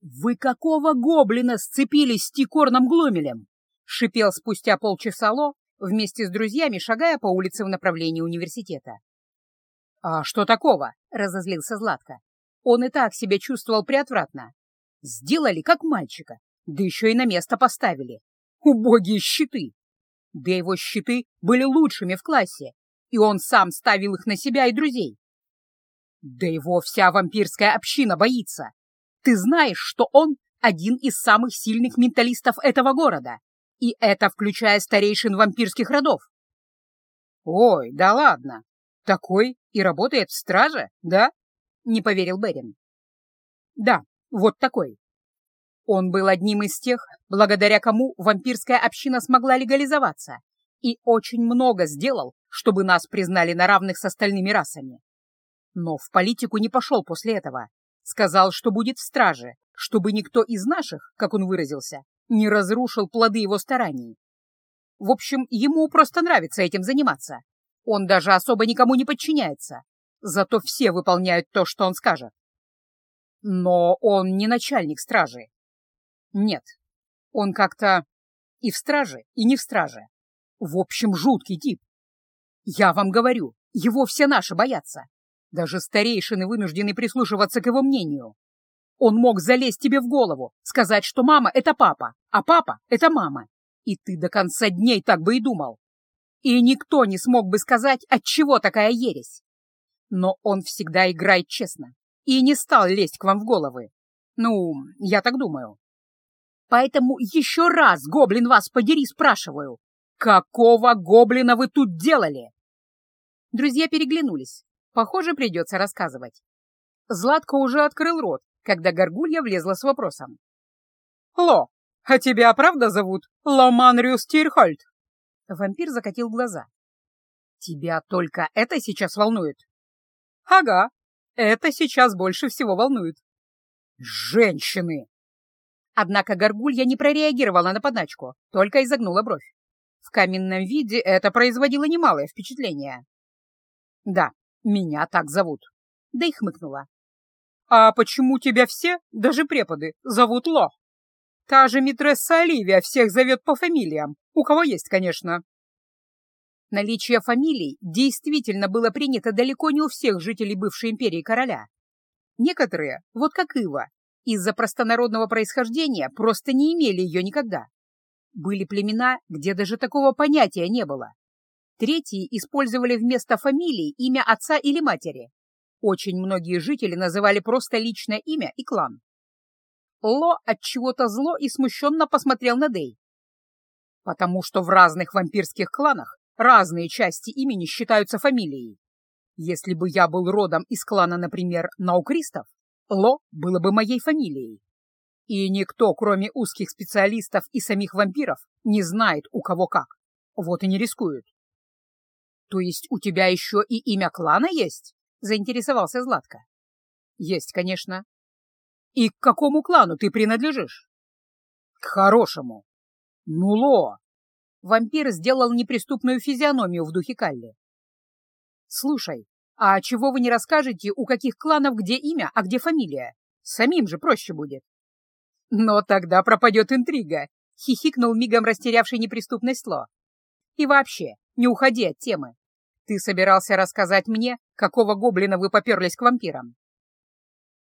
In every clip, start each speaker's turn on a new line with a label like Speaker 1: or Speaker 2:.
Speaker 1: «Вы какого гоблина сцепились с Тикорном Гломелем?» — шипел спустя полчаса Ло, вместе с друзьями шагая по улице в направлении университета. «А что такого?» — разозлился Златко. Он и так себя чувствовал приотвратно. Сделали как мальчика, да еще и на место поставили. Убогие щиты! Да его щиты были лучшими в классе, и он сам ставил их на себя и друзей. Да его вся вампирская община боится. Ты знаешь, что он один из самых сильных менталистов этого города, и это включая старейшин вампирских родов. Ой, да ладно, такой и работает в страже, да? Не поверил Берин. Да, вот такой. Он был одним из тех, благодаря кому вампирская община смогла легализоваться, и очень много сделал, чтобы нас признали на равных с остальными расами. Но в политику не пошел после этого. Сказал, что будет в страже, чтобы никто из наших, как он выразился, не разрушил плоды его стараний. В общем, ему просто нравится этим заниматься. Он даже особо никому не подчиняется. Зато все выполняют то, что он скажет. Но он не начальник стражи. Нет, он как-то и в страже, и не в страже. В общем, жуткий тип. Я вам говорю, его все наши боятся. Даже старейшины вынуждены прислушиваться к его мнению. Он мог залезть тебе в голову, сказать, что мама — это папа, а папа — это мама. И ты до конца дней так бы и думал. И никто не смог бы сказать, от чего такая ересь. Но он всегда играет честно и не стал лезть к вам в головы. Ну, я так думаю. Поэтому еще раз, гоблин вас подери, спрашиваю, какого гоблина вы тут делали? Друзья переглянулись. Похоже, придется рассказывать. Златко уже открыл рот, когда горгулья влезла с вопросом. «Ло, а тебя правда зовут Ломанриус Тирхольд?» Вампир закатил глаза. «Тебя только это сейчас волнует?» «Ага, это сейчас больше всего волнует». «Женщины!» Однако горгулья не прореагировала на подначку, только изогнула бровь. В каменном виде это производило немалое впечатление. «Да, меня так зовут». Да и хмыкнула. «А почему тебя все, даже преподы, зовут Ло? Та же митресса Оливия всех зовет по фамилиям, у кого есть, конечно». Наличие фамилий действительно было принято далеко не у всех жителей бывшей империи короля. Некоторые, вот как Ива, из-за простонародного происхождения просто не имели ее никогда. Были племена, где даже такого понятия не было. Третьи использовали вместо фамилии имя отца или матери. Очень многие жители называли просто личное имя и клан. Ло от чего-то зло и смущенно посмотрел на Дей. Потому что в разных вампирских кланах разные части имени считаются фамилией. Если бы я был родом из клана, например, наукристов, Ло было бы моей фамилией. И никто, кроме узких специалистов и самих вампиров, не знает, у кого как. Вот и не рискуют. «То есть у тебя еще и имя клана есть?» — заинтересовался Златко. «Есть, конечно». «И к какому клану ты принадлежишь?» «К хорошему». «Ну, Ло!» Вампир сделал неприступную физиономию в духе Калли. «Слушай, а чего вы не расскажете, у каких кланов где имя, а где фамилия? Самим же проще будет». «Но тогда пропадет интрига», — хихикнул мигом растерявший неприступность Ло. «И вообще, не уходи от темы. Ты собирался рассказать мне, какого гоблина вы поперлись к вампирам?»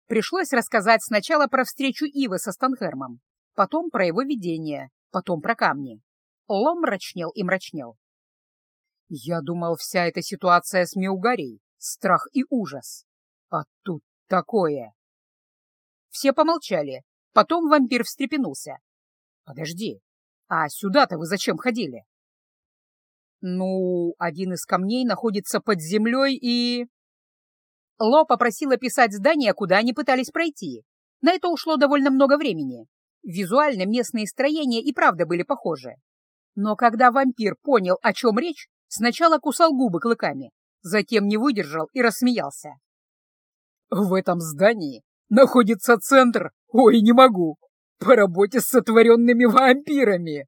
Speaker 1: Пришлось рассказать сначала про встречу Ивы со Станхермом, потом про его видение, потом про камни. Лом мрачнел и мрачнел. «Я думал, вся эта ситуация с Меугарей — страх и ужас. А тут такое!» Все помолчали. Потом вампир встрепенулся. «Подожди, а сюда-то вы зачем ходили?» Ну, один из камней находится под землей и... Ло попросила писать здание, куда они пытались пройти. На это ушло довольно много времени. Визуально местные строения и правда были похожи. Но когда вампир понял, о чем речь, сначала кусал губы клыками, затем не выдержал и рассмеялся. «В этом здании находится центр, ой, не могу, по работе с сотворенными вампирами!»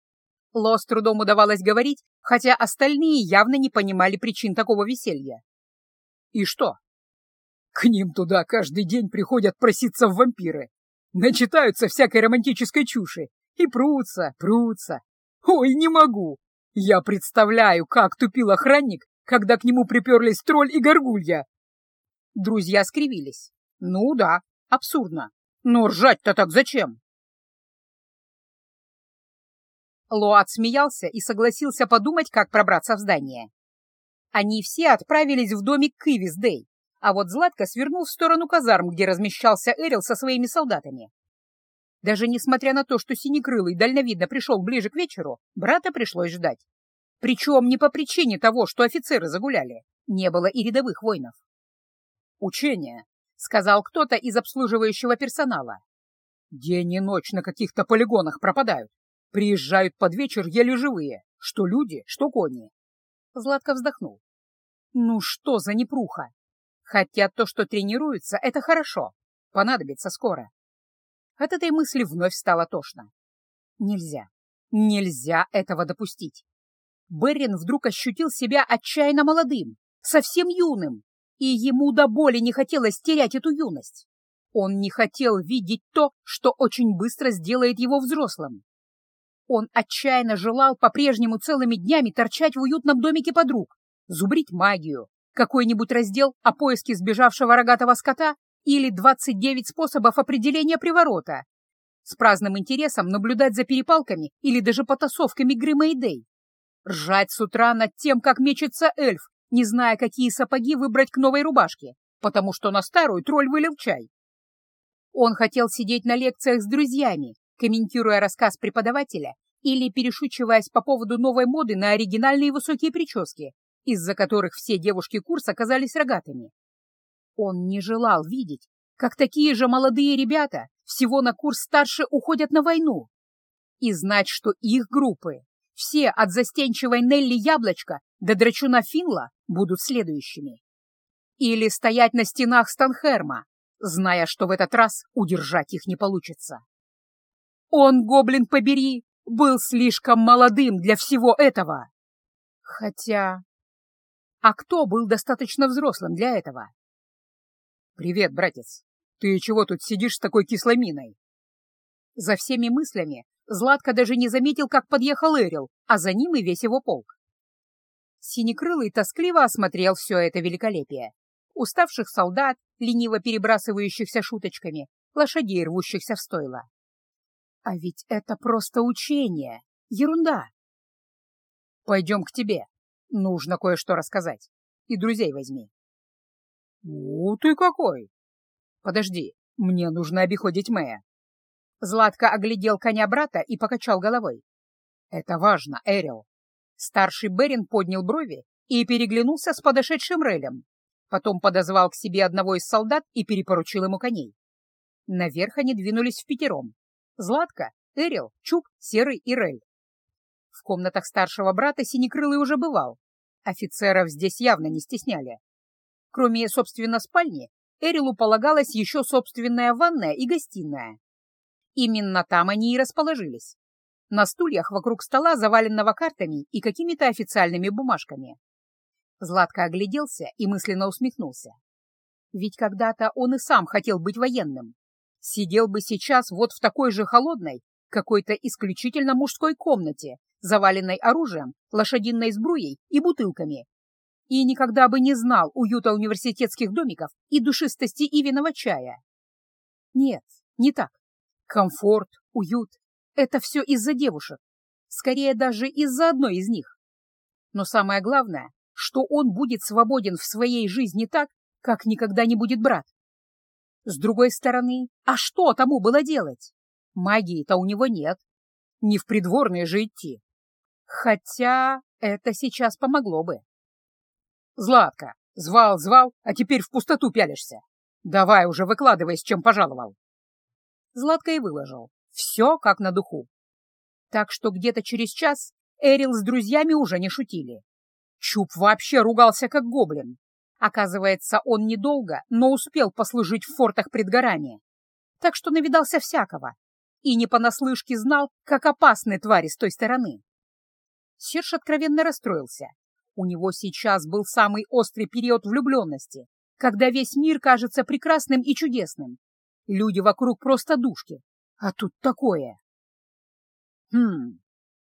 Speaker 1: Ло с трудом удавалось говорить, хотя остальные явно не понимали причин такого веселья. «И что?» «К ним туда каждый день приходят проситься в вампиры. начитаются всякой романтической чуши и прутся, прутся. Ой, не могу! Я представляю, как тупил охранник, когда к нему приперлись тролль и горгулья. Друзья скривились. Ну да, абсурдно. Но ржать-то так зачем? Луат смеялся и согласился подумать, как пробраться в здание. Они все отправились в домик Кывис Дэй, а вот Златко свернул в сторону казарм, где размещался Эрил со своими солдатами. Даже несмотря на то, что Синекрылый дальновидно пришел ближе к вечеру, брата пришлось ждать. Причем не по причине того, что офицеры загуляли, не было и рядовых воинов. «Учение», — сказал кто-то из обслуживающего персонала. «День и ночь на каких-то полигонах пропадают. Приезжают под вечер еле живые, что люди, что кони». Златко вздохнул. «Ну что за непруха? Хотя то, что тренируются, это хорошо. Понадобится скоро». От этой мысли вновь стало тошно. Нельзя, нельзя этого допустить. Беррин вдруг ощутил себя отчаянно молодым, совсем юным, и ему до боли не хотелось терять эту юность. Он не хотел видеть то, что очень быстро сделает его взрослым. Он отчаянно желал по-прежнему целыми днями торчать в уютном домике подруг, зубрить магию, какой-нибудь раздел о поиске сбежавшего рогатого скота или 29 способов определения приворота, с праздным интересом наблюдать за перепалками или даже потасовками Грима и Дэй, ржать с утра над тем, как мечется эльф, не зная, какие сапоги выбрать к новой рубашке, потому что на старую тролль вылил чай. Он хотел сидеть на лекциях с друзьями, комментируя рассказ преподавателя или перешучиваясь по поводу новой моды на оригинальные высокие прически, из-за которых все девушки курса оказались рогатыми. Он не желал видеть, как такие же молодые ребята всего на курс старше уходят на войну, и знать, что их группы, все от застенчивой Нелли Яблочко до драчуна Финла, будут следующими. Или стоять на стенах Станхерма, зная, что в этот раз удержать их не получится. Он, гоблин побери, был слишком молодым для всего этого. Хотя... А кто был достаточно взрослым для этого? «Привет, братец. Ты чего тут сидишь с такой кислой миной?» За всеми мыслями Златко даже не заметил, как подъехал Эрил, а за ним и весь его полк. Синекрылый тоскливо осмотрел все это великолепие. Уставших солдат, лениво перебрасывающихся шуточками, лошадей, рвущихся в стойло. А ведь это просто учение, ерунда. Пойдем к тебе, нужно кое-что рассказать. И друзей возьми. Ну ты какой! Подожди, мне нужно обиходить Мэя. Златко оглядел коня брата и покачал головой. Это важно, Эрил. Старший Берин поднял брови и переглянулся с подошедшим Релем. Потом подозвал к себе одного из солдат и перепоручил ему коней. Наверх они двинулись в пятером. Златка, Эрил, Чук, Серый и Рель. В комнатах старшего брата Синекрылый уже бывал. Офицеров здесь явно не стесняли. Кроме, собственно, спальни, Эрилу полагалась еще собственная ванная и гостиная. Именно там они и расположились на стульях вокруг стола, заваленного картами и какими-то официальными бумажками. Златко огляделся и мысленно усмехнулся. Ведь когда-то он и сам хотел быть военным. Сидел бы сейчас вот в такой же холодной, какой-то исключительно мужской комнате, заваленной оружием, лошадиной сбруей и бутылками. И никогда бы не знал уюта университетских домиков и душистости ивиного чая. Нет, не так. Комфорт, уют это все из-за девушек. Скорее, даже из-за одной из них. Но самое главное, что он будет свободен в своей жизни так, как никогда не будет брат. С другой стороны, а что тому было делать? Магии-то у него нет. Не в придворные же идти. Хотя это сейчас помогло бы. Златка, звал, звал, а теперь в пустоту пялишься. Давай уже выкладывай, с чем пожаловал. Златка и выложил. Все как на духу. Так что где-то через час Эрил с друзьями уже не шутили. Чуб вообще ругался как гоблин. Оказывается, он недолго, но успел послужить в фортах предгорания. Так что навидался всякого. И не понаслышке знал, как опасны твари с той стороны. Серж откровенно расстроился. У него сейчас был самый острый период влюбленности, когда весь мир кажется прекрасным и чудесным, Люди вокруг просто душки. А тут такое. Хм,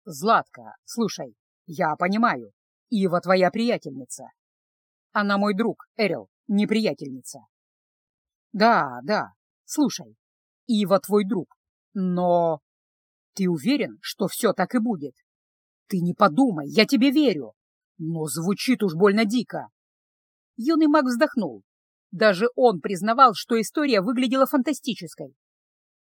Speaker 1: Златка, слушай, я понимаю. Ива твоя приятельница. Она мой друг, Эрил, не приятельница. Да, да, слушай, Ива твой друг, но... Ты уверен, что все так и будет? Ты не подумай, я тебе верю. Но звучит уж больно дико. Юный маг вздохнул. Даже он признавал, что история выглядела фантастической.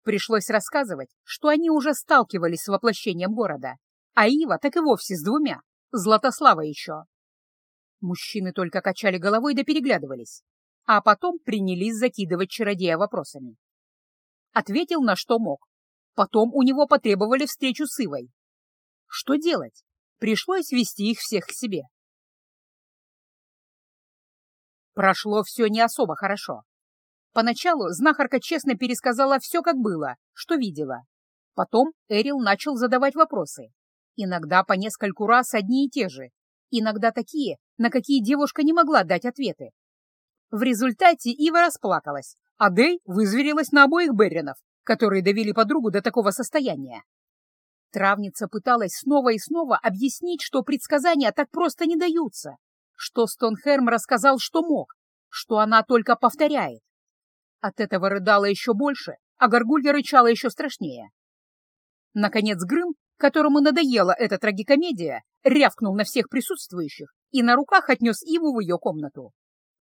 Speaker 1: Пришлось рассказывать, что они уже сталкивались с воплощением города, а Ива так и вовсе с двумя, Златослава еще. Мужчины только качали головой да переглядывались, а потом принялись закидывать чародея вопросами. Ответил на что мог. Потом у него потребовали встречу с Ивой. Что делать? Пришлось вести их всех к себе. Прошло все не особо хорошо. Поначалу знахарка честно пересказала все, как было, что видела. Потом Эрил начал задавать вопросы. Иногда по нескольку раз одни и те же. Иногда такие, на какие девушка не могла дать ответы. В результате Ива расплакалась, а Дэй вызверилась на обоих Берринов, которые довели подругу до такого состояния. Травница пыталась снова и снова объяснить, что предсказания так просто не даются, что Стонхерм рассказал, что мог, что она только повторяет. От этого рыдала еще больше, а Горгулья рычала еще страшнее. Наконец Грым, которому надоела эта трагикомедия, рявкнул на всех присутствующих и на руках отнес Иву в ее комнату.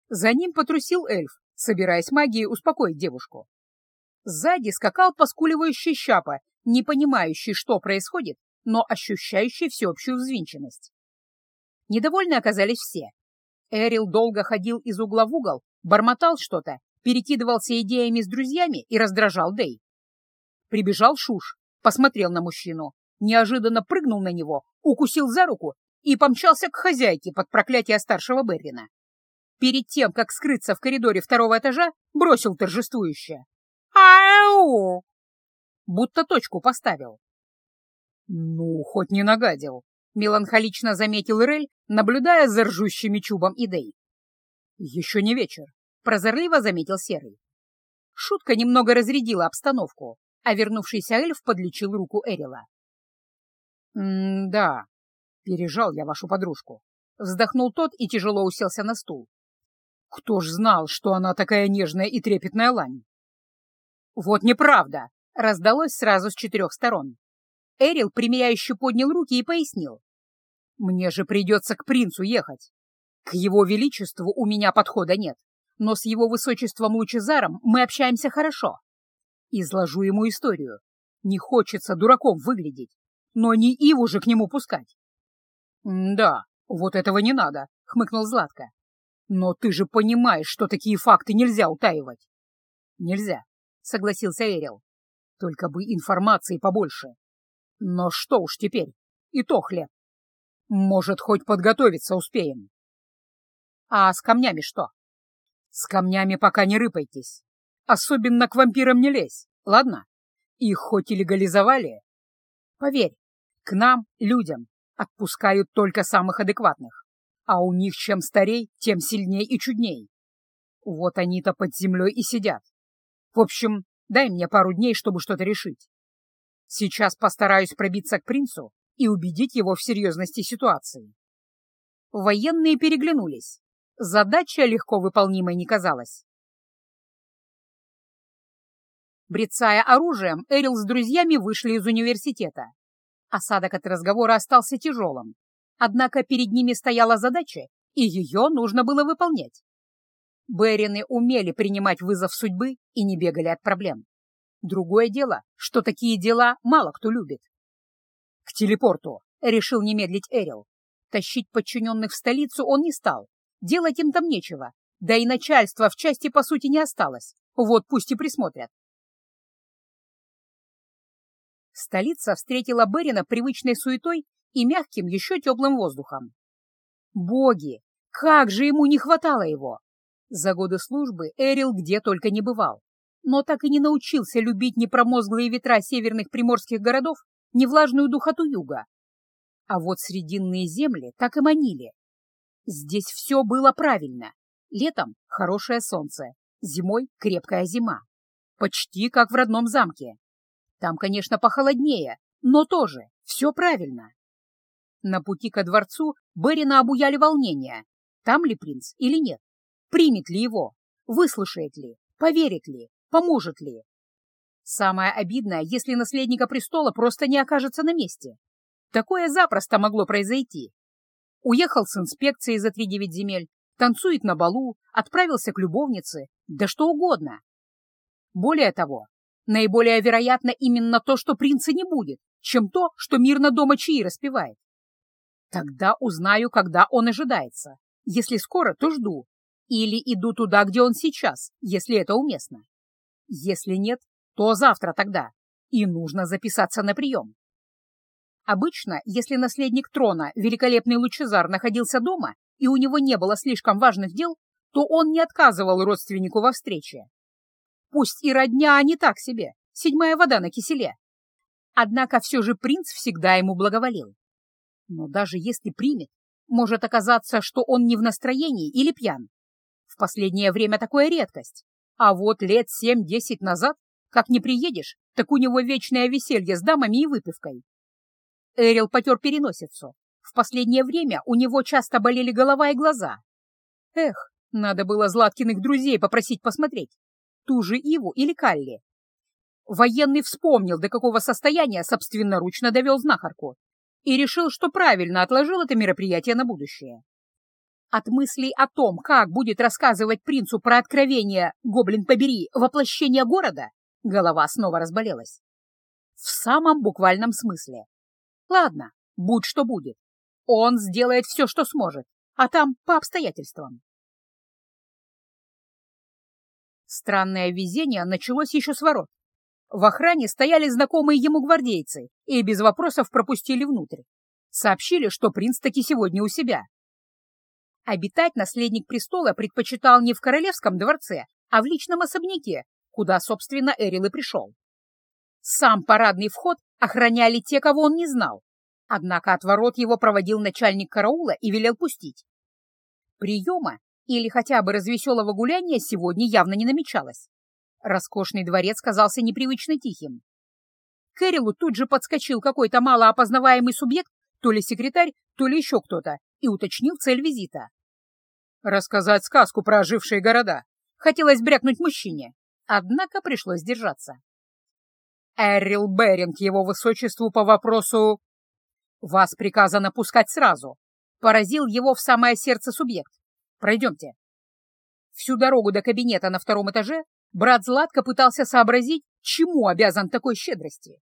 Speaker 1: За ним потрусил эльф, собираясь магией успокоить девушку. Сзади скакал поскуливающий щапа, не понимающий, что происходит, но ощущающий всеобщую взвинченность. Недовольны оказались все. Эрил долго ходил из угла в угол, бормотал что-то, перекидывался идеями с друзьями и раздражал Дэй. Прибежал Шуш, посмотрел на мужчину, неожиданно прыгнул на него, укусил за руку и помчался к хозяйке под проклятие старшего Беррина. Перед тем, как скрыться в коридоре второго этажа, бросил торжествующе. «Ау!» Будто точку поставил. «Ну, хоть не нагадил», — меланхолично заметил Рель, наблюдая за ржущими чубом идей. «Еще не вечер», — прозорливо заметил Серый. Шутка немного разрядила обстановку, а вернувшийся эльф подлечил руку Эрила. «М-да, пережал я вашу подружку», — вздохнул тот и тяжело уселся на стул. «Кто ж знал, что она такая нежная и трепетная лань?» «Вот неправда!» — раздалось сразу с четырех сторон. Эрил примиряюще поднял руки и пояснил. Мне же придется к принцу ехать. К его величеству у меня подхода нет, но с его высочеством Лучезаром мы общаемся хорошо. Изложу ему историю. Не хочется дураком выглядеть, но не Иву же к нему пускать. — Да, вот этого не надо, — хмыкнул Златко. — Но ты же понимаешь, что такие факты нельзя утаивать. — Нельзя, — согласился Эрил. — Только бы информации побольше. Но что уж теперь, и то хлеб. Может, хоть подготовиться успеем. А с камнями что? С камнями пока не рыпайтесь. Особенно к вампирам не лезь, ладно? Их хоть и легализовали. Поверь, к нам, людям, отпускают только самых адекватных. А у них чем старей, тем сильней и чудней. Вот они-то под землей и сидят. В общем, дай мне пару дней, чтобы что-то решить. Сейчас постараюсь пробиться к принцу и убедить его в серьезности ситуации. Военные переглянулись. Задача легко выполнимой не казалась. Брецая оружием, Эрил с друзьями вышли из университета. Осадок от разговора остался тяжелым. Однако перед ними стояла задача, и ее нужно было выполнять. Берины умели принимать вызов судьбы и не бегали от проблем. Другое дело, что такие дела мало кто любит. «К телепорту!» — решил не медлить Эрил. Тащить подчиненных в столицу он не стал. Делать им там нечего. Да и начальства в части, по сути, не осталось. Вот пусть и присмотрят. Столица встретила Берина привычной суетой и мягким, еще теплым воздухом. Боги! Как же ему не хватало его! За годы службы Эрил где только не бывал, но так и не научился любить непромозглые ветра северных приморских городов невлажную духоту юга. А вот срединные земли так и манили. Здесь все было правильно. Летом хорошее солнце, зимой крепкая зима. Почти как в родном замке. Там, конечно, похолоднее, но тоже все правильно. На пути ко дворцу Берина обуяли волнения. Там ли принц или нет? Примет ли его? Выслушает ли? Поверит ли? Поможет ли? Самое обидное, если наследника престола просто не окажется на месте. Такое запросто могло произойти. Уехал с инспекцией за три девять земель, танцует на балу, отправился к любовнице, да что угодно. Более того, наиболее вероятно именно то, что принца не будет, чем то, что мирно дома чаи распевает. Тогда узнаю, когда он ожидается. Если скоро, то жду. Или иду туда, где он сейчас, если это уместно. Если нет, то завтра тогда. И нужно записаться на прием. Обычно, если наследник трона, великолепный Лучезар, находился дома, и у него не было слишком важных дел, то он не отказывал родственнику во встрече. Пусть и родня не так себе, седьмая вода на киселе. Однако все же принц всегда ему благоволил. Но даже если примет, может оказаться, что он не в настроении или пьян. В последнее время такое редкость. А вот лет семь-десять назад, как не приедешь, так у него вечное веселье с дамами и выпивкой. Эрил потер переносицу. В последнее время у него часто болели голова и глаза. Эх, надо было Златкиных друзей попросить посмотреть. Ту же Иву или Калли. Военный вспомнил, до какого состояния собственноручно довел знахарку, и решил, что правильно отложил это мероприятие на будущее. От мыслей о том, как будет рассказывать принцу про откровение «Гоблин побери» воплощение города, голова снова разболелась. В самом буквальном смысле. Ладно, будь что будет. Он сделает все, что сможет, а там по обстоятельствам. Странное везение началось еще с ворот. В охране стояли знакомые ему гвардейцы и без вопросов пропустили внутрь. Сообщили, что принц таки сегодня у себя. Обитать наследник престола предпочитал не в королевском дворце, а в личном особняке, куда, собственно, Эрил и пришел. Сам парадный вход охраняли те, кого он не знал, однако от ворот его проводил начальник караула и велел пустить. Приема или хотя бы развеселого гуляния сегодня явно не намечалось. Роскошный дворец казался непривычно тихим. Кэрилу тут же подскочил какой-то малоопознаваемый субъект, то ли секретарь, то ли еще кто-то, и уточнил цель визита. Рассказать сказку про ожившие города. Хотелось брякнуть мужчине, однако пришлось держаться. Эррил Беринг его высочеству по вопросу «Вас приказано пускать сразу», поразил его в самое сердце субъект. «Пройдемте». Всю дорогу до кабинета на втором этаже Брат Златко пытался сообразить, чему обязан такой щедрости.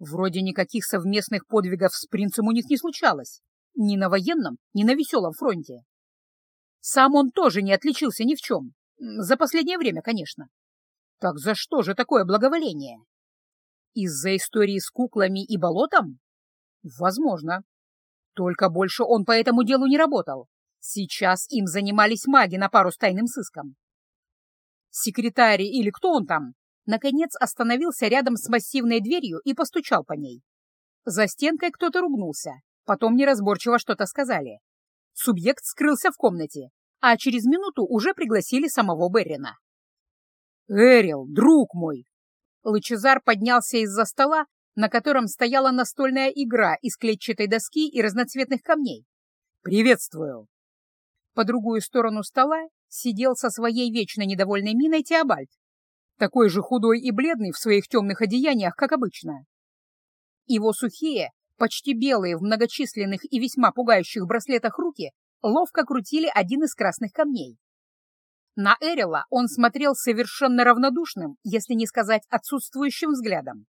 Speaker 1: Вроде никаких совместных подвигов с принцем у них не случалось. Ни на военном, ни на веселом фронте. Сам он тоже не отличился ни в чем. За последнее время, конечно. Так за что же такое благоволение? Из-за истории с куклами и болотом? Возможно. Только больше он по этому делу не работал. Сейчас им занимались маги на пару с тайным сыском секретарь или кто он там, наконец остановился рядом с массивной дверью и постучал по ней. За стенкой кто-то ругнулся, потом неразборчиво что-то сказали. Субъект скрылся в комнате, а через минуту уже пригласили самого Беррина. «Эрил, друг мой!» Лучезар поднялся из-за стола, на котором стояла настольная игра из клетчатой доски и разноцветных камней. «Приветствую!» По другую сторону стола сидел со своей вечно недовольной миной Теобальд, такой же худой и бледный в своих темных одеяниях, как обычно. Его сухие, почти белые в многочисленных и весьма пугающих браслетах руки ловко крутили один из красных камней. На Эрила он смотрел совершенно равнодушным, если не сказать отсутствующим взглядом.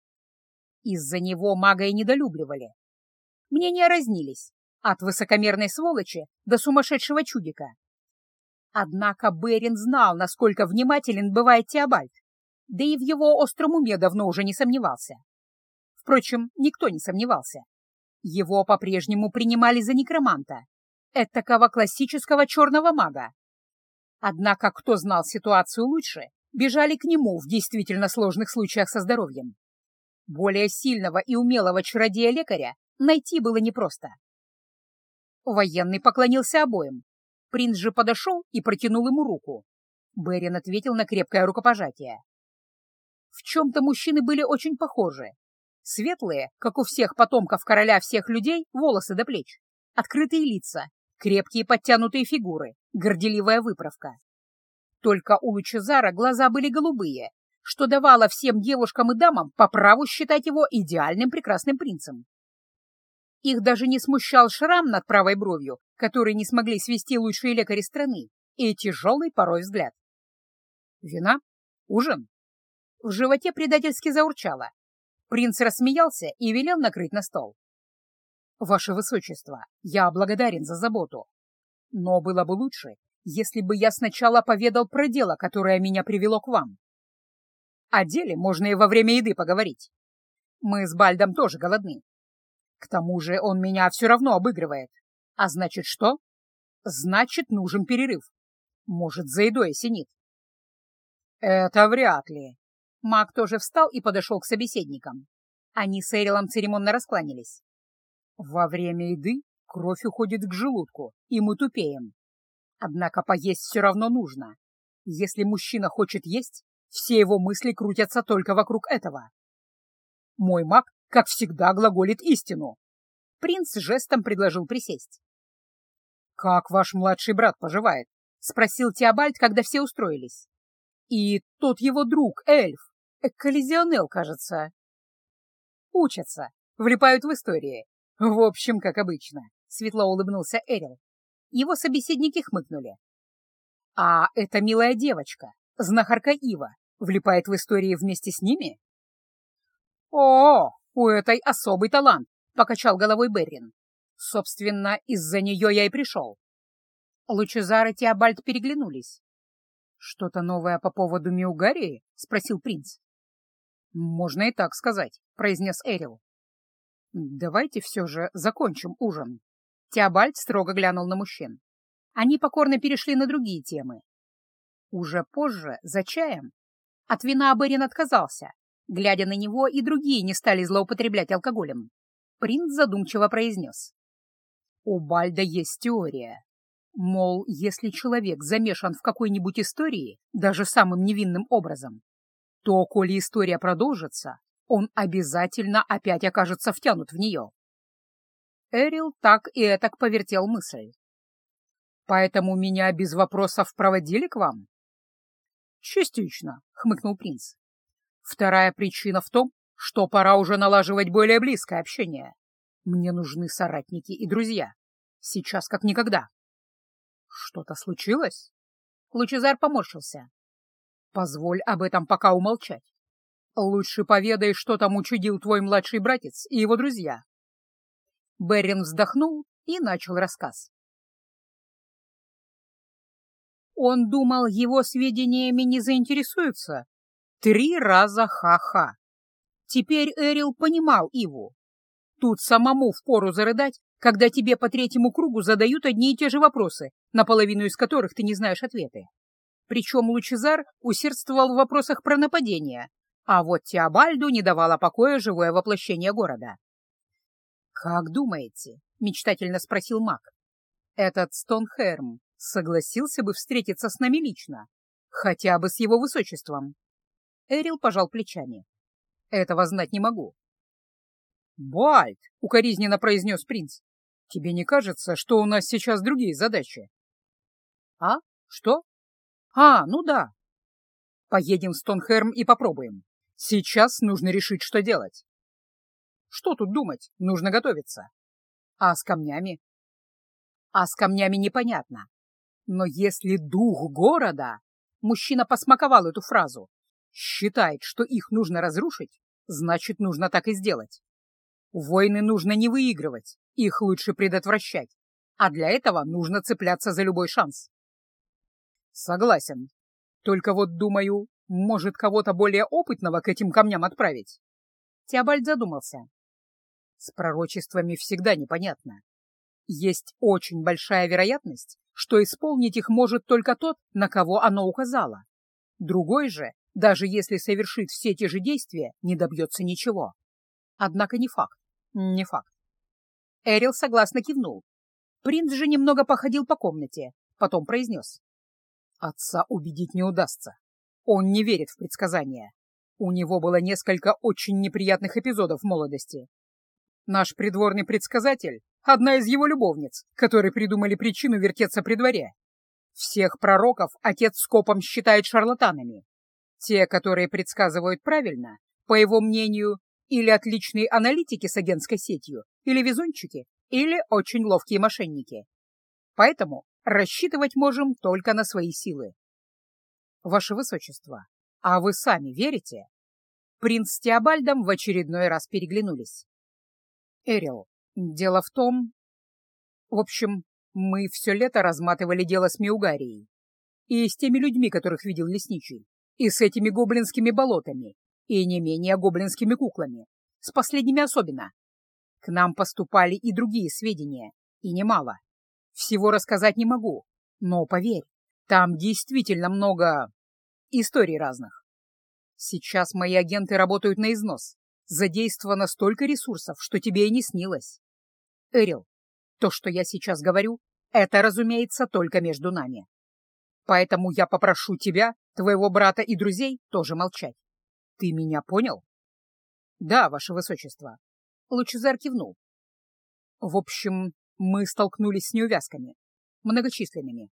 Speaker 1: Из-за него мага и недолюбливали. Мнения разнились, от высокомерной сволочи до сумасшедшего чудика. Однако Берин знал, насколько внимателен бывает Теобальд, да и в его остром уме давно уже не сомневался. Впрочем, никто не сомневался. Его по-прежнему принимали за некроманта, этакого классического черного мага. Однако, кто знал ситуацию лучше, бежали к нему в действительно сложных случаях со здоровьем. Более сильного и умелого чародея-лекаря найти было непросто. Военный поклонился обоим, Принц же подошел и протянул ему руку. Берин ответил на крепкое рукопожатие. В чем-то мужчины были очень похожи. Светлые, как у всех потомков короля всех людей, волосы до плеч, открытые лица, крепкие подтянутые фигуры, горделивая выправка. Только у Лучезара глаза были голубые, что давало всем девушкам и дамам по праву считать его идеальным прекрасным принцем. Их даже не смущал шрам над правой бровью, который не смогли свести лучшие лекари страны, и тяжелый порой взгляд. Вина? Ужин? В животе предательски заурчало. Принц рассмеялся и велел накрыть на стол. «Ваше Высочество, я благодарен за заботу. Но было бы лучше, если бы я сначала поведал про дело, которое меня привело к вам. О деле можно и во время еды поговорить. Мы с Бальдом тоже голодны. К тому же он меня все равно обыгрывает. А значит что? Значит, нужен перерыв. Может, за едой осенит. Это вряд ли. Маг тоже встал и подошел к собеседникам. Они с Эрилом церемонно раскланялись. Во время еды кровь уходит к желудку, и мы тупеем. Однако поесть все равно нужно. Если мужчина хочет есть, все его мысли крутятся только вокруг этого. Мой маг, как всегда, глаголит истину. Принц жестом предложил присесть. «Как ваш младший брат поживает?» — спросил Теобальд, когда все устроились. «И тот его друг, эльф, Коллизионел, кажется». «Учатся, влипают в истории. В общем, как обычно», — светло улыбнулся Эрил. Его собеседники хмыкнули. «А эта милая девочка, знахарка Ива, влипает в истории вместе с ними?» «О, у этой особый талант», — покачал головой Беррин. «Собственно, из-за нее я и пришел». Лучезар и Теобальд переглянулись. «Что-то новое по поводу Миугарии?» — спросил принц. «Можно и так сказать», — произнес Эрил. «Давайте все же закончим ужин». Теобальд строго глянул на мужчин. Они покорно перешли на другие темы. Уже позже, за чаем, от вина Берин отказался. Глядя на него, и другие не стали злоупотреблять алкоголем. Принц задумчиво произнес. У Бальда есть теория. Мол, если человек замешан в какой-нибудь истории, даже самым невинным образом, то, коли история продолжится, он обязательно опять окажется втянут в нее. Эрил так и этак повертел мысль. «Поэтому меня без вопросов проводили к вам?» «Частично», — хмыкнул принц. «Вторая причина в том, что пора уже налаживать более близкое общение. Мне нужны соратники и друзья. Сейчас как никогда». «Что-то случилось?» Лучезар поморщился. Позволь об этом пока умолчать. Лучше поведай, что там учудил твой младший братец и его друзья. Беррин вздохнул и начал рассказ. Он думал, его сведениями не заинтересуются. Три раза ха-ха. Теперь Эрил понимал Иву. Тут самому впору зарыдать, когда тебе по третьему кругу задают одни и те же вопросы, наполовину из которых ты не знаешь ответы. Причем Лучезар усердствовал в вопросах про нападение, а вот Теобальду не давало покоя живое воплощение города. «Как думаете?» — мечтательно спросил маг. «Этот Стонхерм согласился бы встретиться с нами лично, хотя бы с его высочеством?» Эрил пожал плечами. «Этого знать не могу». «Бальд!» — укоризненно произнес принц. «Тебе не кажется, что у нас сейчас другие задачи?» «А? Что?» А, ну да. Поедем в Стонхерм и попробуем. Сейчас нужно решить, что делать. Что тут думать? Нужно готовиться. А с камнями? А с камнями непонятно. Но если дух города... Мужчина посмаковал эту фразу. Считает, что их нужно разрушить, значит, нужно так и сделать. Войны нужно не выигрывать, их лучше предотвращать. А для этого нужно цепляться за любой шанс. Согласен. Только вот, думаю, может, кого-то более опытного к этим камням отправить? Теобальд задумался. С пророчествами всегда непонятно. Есть очень большая вероятность, что исполнить их может только тот, на кого оно указало. Другой же, даже если совершит все те же действия, не добьется ничего. Однако не факт. Не факт. Эрил согласно кивнул. Принц же немного походил по комнате, потом произнес. Отца убедить не удастся. Он не верит в предсказания. У него было несколько очень неприятных эпизодов в молодости. Наш придворный предсказатель — одна из его любовниц, которые придумали причину вертеться при дворе. Всех пророков отец скопом считает шарлатанами. Те, которые предсказывают правильно, по его мнению, или отличные аналитики с агентской сетью, или везунчики, или очень ловкие мошенники. Поэтому рассчитывать можем только на свои силы. Ваше Высочество, а вы сами верите? Принц с Теобальдом в очередной раз переглянулись. Эрил, дело в том... В общем, мы все лето разматывали дело с Миугарией. И с теми людьми, которых видел лесничий. И с этими гоблинскими болотами. И не менее гоблинскими куклами. С последними особенно. К нам поступали и другие сведения. И немало. Всего рассказать не могу. Но поверь, там действительно много... историй разных. Сейчас мои агенты работают на износ. Задействовано столько ресурсов, что тебе и не снилось. Эрил, то, что я сейчас говорю, это, разумеется, только между нами. Поэтому я попрошу тебя, твоего брата и друзей тоже молчать. Ты меня понял? Да, ваше высочество. Лучезар кивнул. В общем, мы столкнулись с неувязками, многочисленными.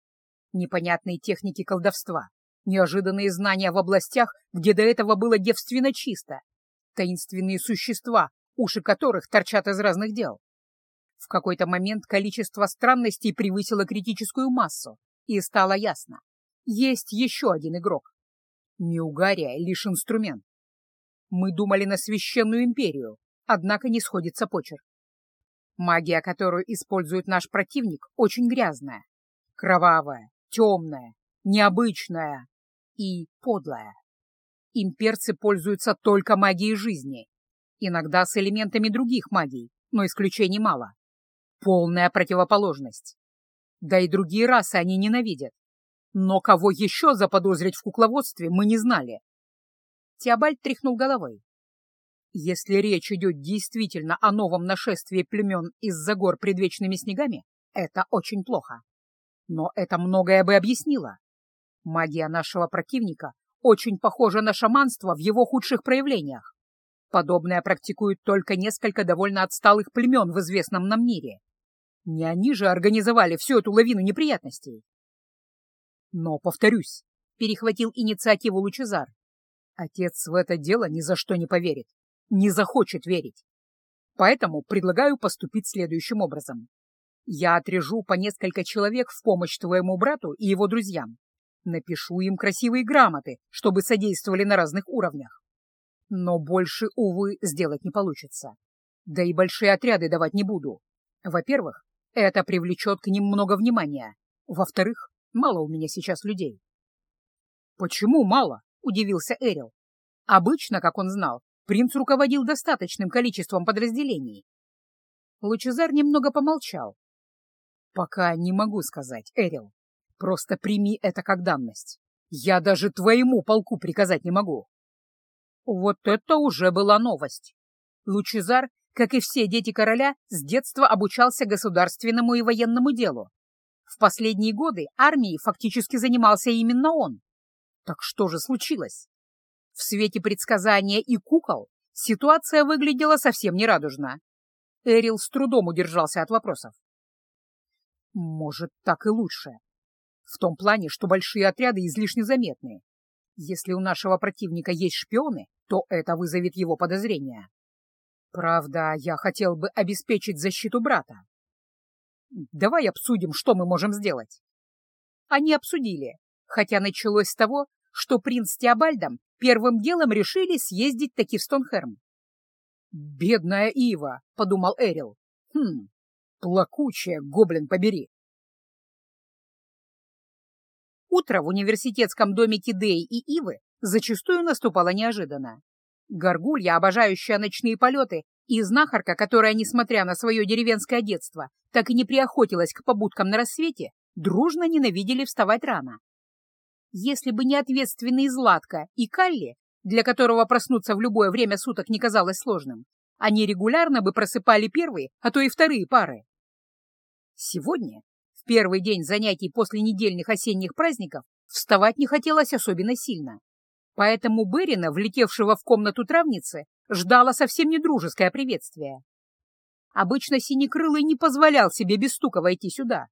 Speaker 1: Непонятные техники колдовства, неожиданные знания в областях, где до этого было девственно чисто, таинственные существа, уши которых торчат из разных дел. В какой-то момент количество странностей превысило критическую массу, и стало ясно. Есть еще один игрок. Неугария — лишь инструмент. Мы думали на священную империю, однако не сходится почерк. Магия, которую использует наш противник, очень грязная, кровавая, темная, необычная и подлая. Имперцы пользуются только магией жизни, иногда с элементами других магий, но исключений мало. Полная противоположность. Да и другие расы они ненавидят. Но кого еще заподозрить в кукловодстве, мы не знали. Теобальд тряхнул головой. Если речь идет действительно о новом нашествии племен из-за гор предвечными снегами, это очень плохо. Но это многое бы объяснило. Магия нашего противника очень похожа на шаманство в его худших проявлениях. Подобное практикуют только несколько довольно отсталых племен в известном нам мире. Не они же организовали всю эту лавину неприятностей. Но, повторюсь, перехватил инициативу Лучезар. Отец в это дело ни за что не поверит не захочет верить. Поэтому предлагаю поступить следующим образом. Я отрежу по несколько человек в помощь твоему брату и его друзьям. Напишу им красивые грамоты, чтобы содействовали на разных уровнях. Но больше, увы, сделать не получится. Да и большие отряды давать не буду. Во-первых, это привлечет к ним много внимания. Во-вторых, мало у меня сейчас людей. «Почему мало?» — удивился Эрил. Обычно, как он знал, принц руководил достаточным количеством подразделений. Лучезар немного помолчал. «Пока не могу сказать, Эрил. Просто прими это как данность. Я даже твоему полку приказать не могу». Вот это уже была новость. Лучезар, как и все дети короля, с детства обучался государственному и военному делу. В последние годы армией фактически занимался именно он. Так что же случилось? В свете предсказания и кукол ситуация выглядела совсем нерадужно. Эрил с трудом удержался от вопросов. Может, так и лучше. В том плане, что большие отряды излишне заметны. Если у нашего противника есть шпионы, то это вызовет его подозрения. Правда, я хотел бы обеспечить защиту брата. Давай обсудим, что мы можем сделать. Они обсудили, хотя началось с того, что принц с Теобальдом первым делом решили съездить таки в Стонхерм. «Бедная Ива», — подумал Эрил. «Хм, плакучая, гоблин побери». Утро в университетском домике Дэй и Ивы зачастую наступало неожиданно. Горгулья, обожающая ночные полеты, и знахарка, которая, несмотря на свое деревенское детство, так и не приохотилась к побудкам на рассвете, дружно ненавидели вставать рано. Если бы не ответственный Златка и Калли, для которого проснуться в любое время суток не казалось сложным, они регулярно бы просыпали первые, а то и вторые пары. Сегодня, в первый день занятий после недельных осенних праздников, вставать не хотелось особенно сильно. Поэтому Берина, влетевшего в комнату травницы, ждало совсем не дружеское приветствие. Обычно Синекрылый не позволял себе без стука войти сюда.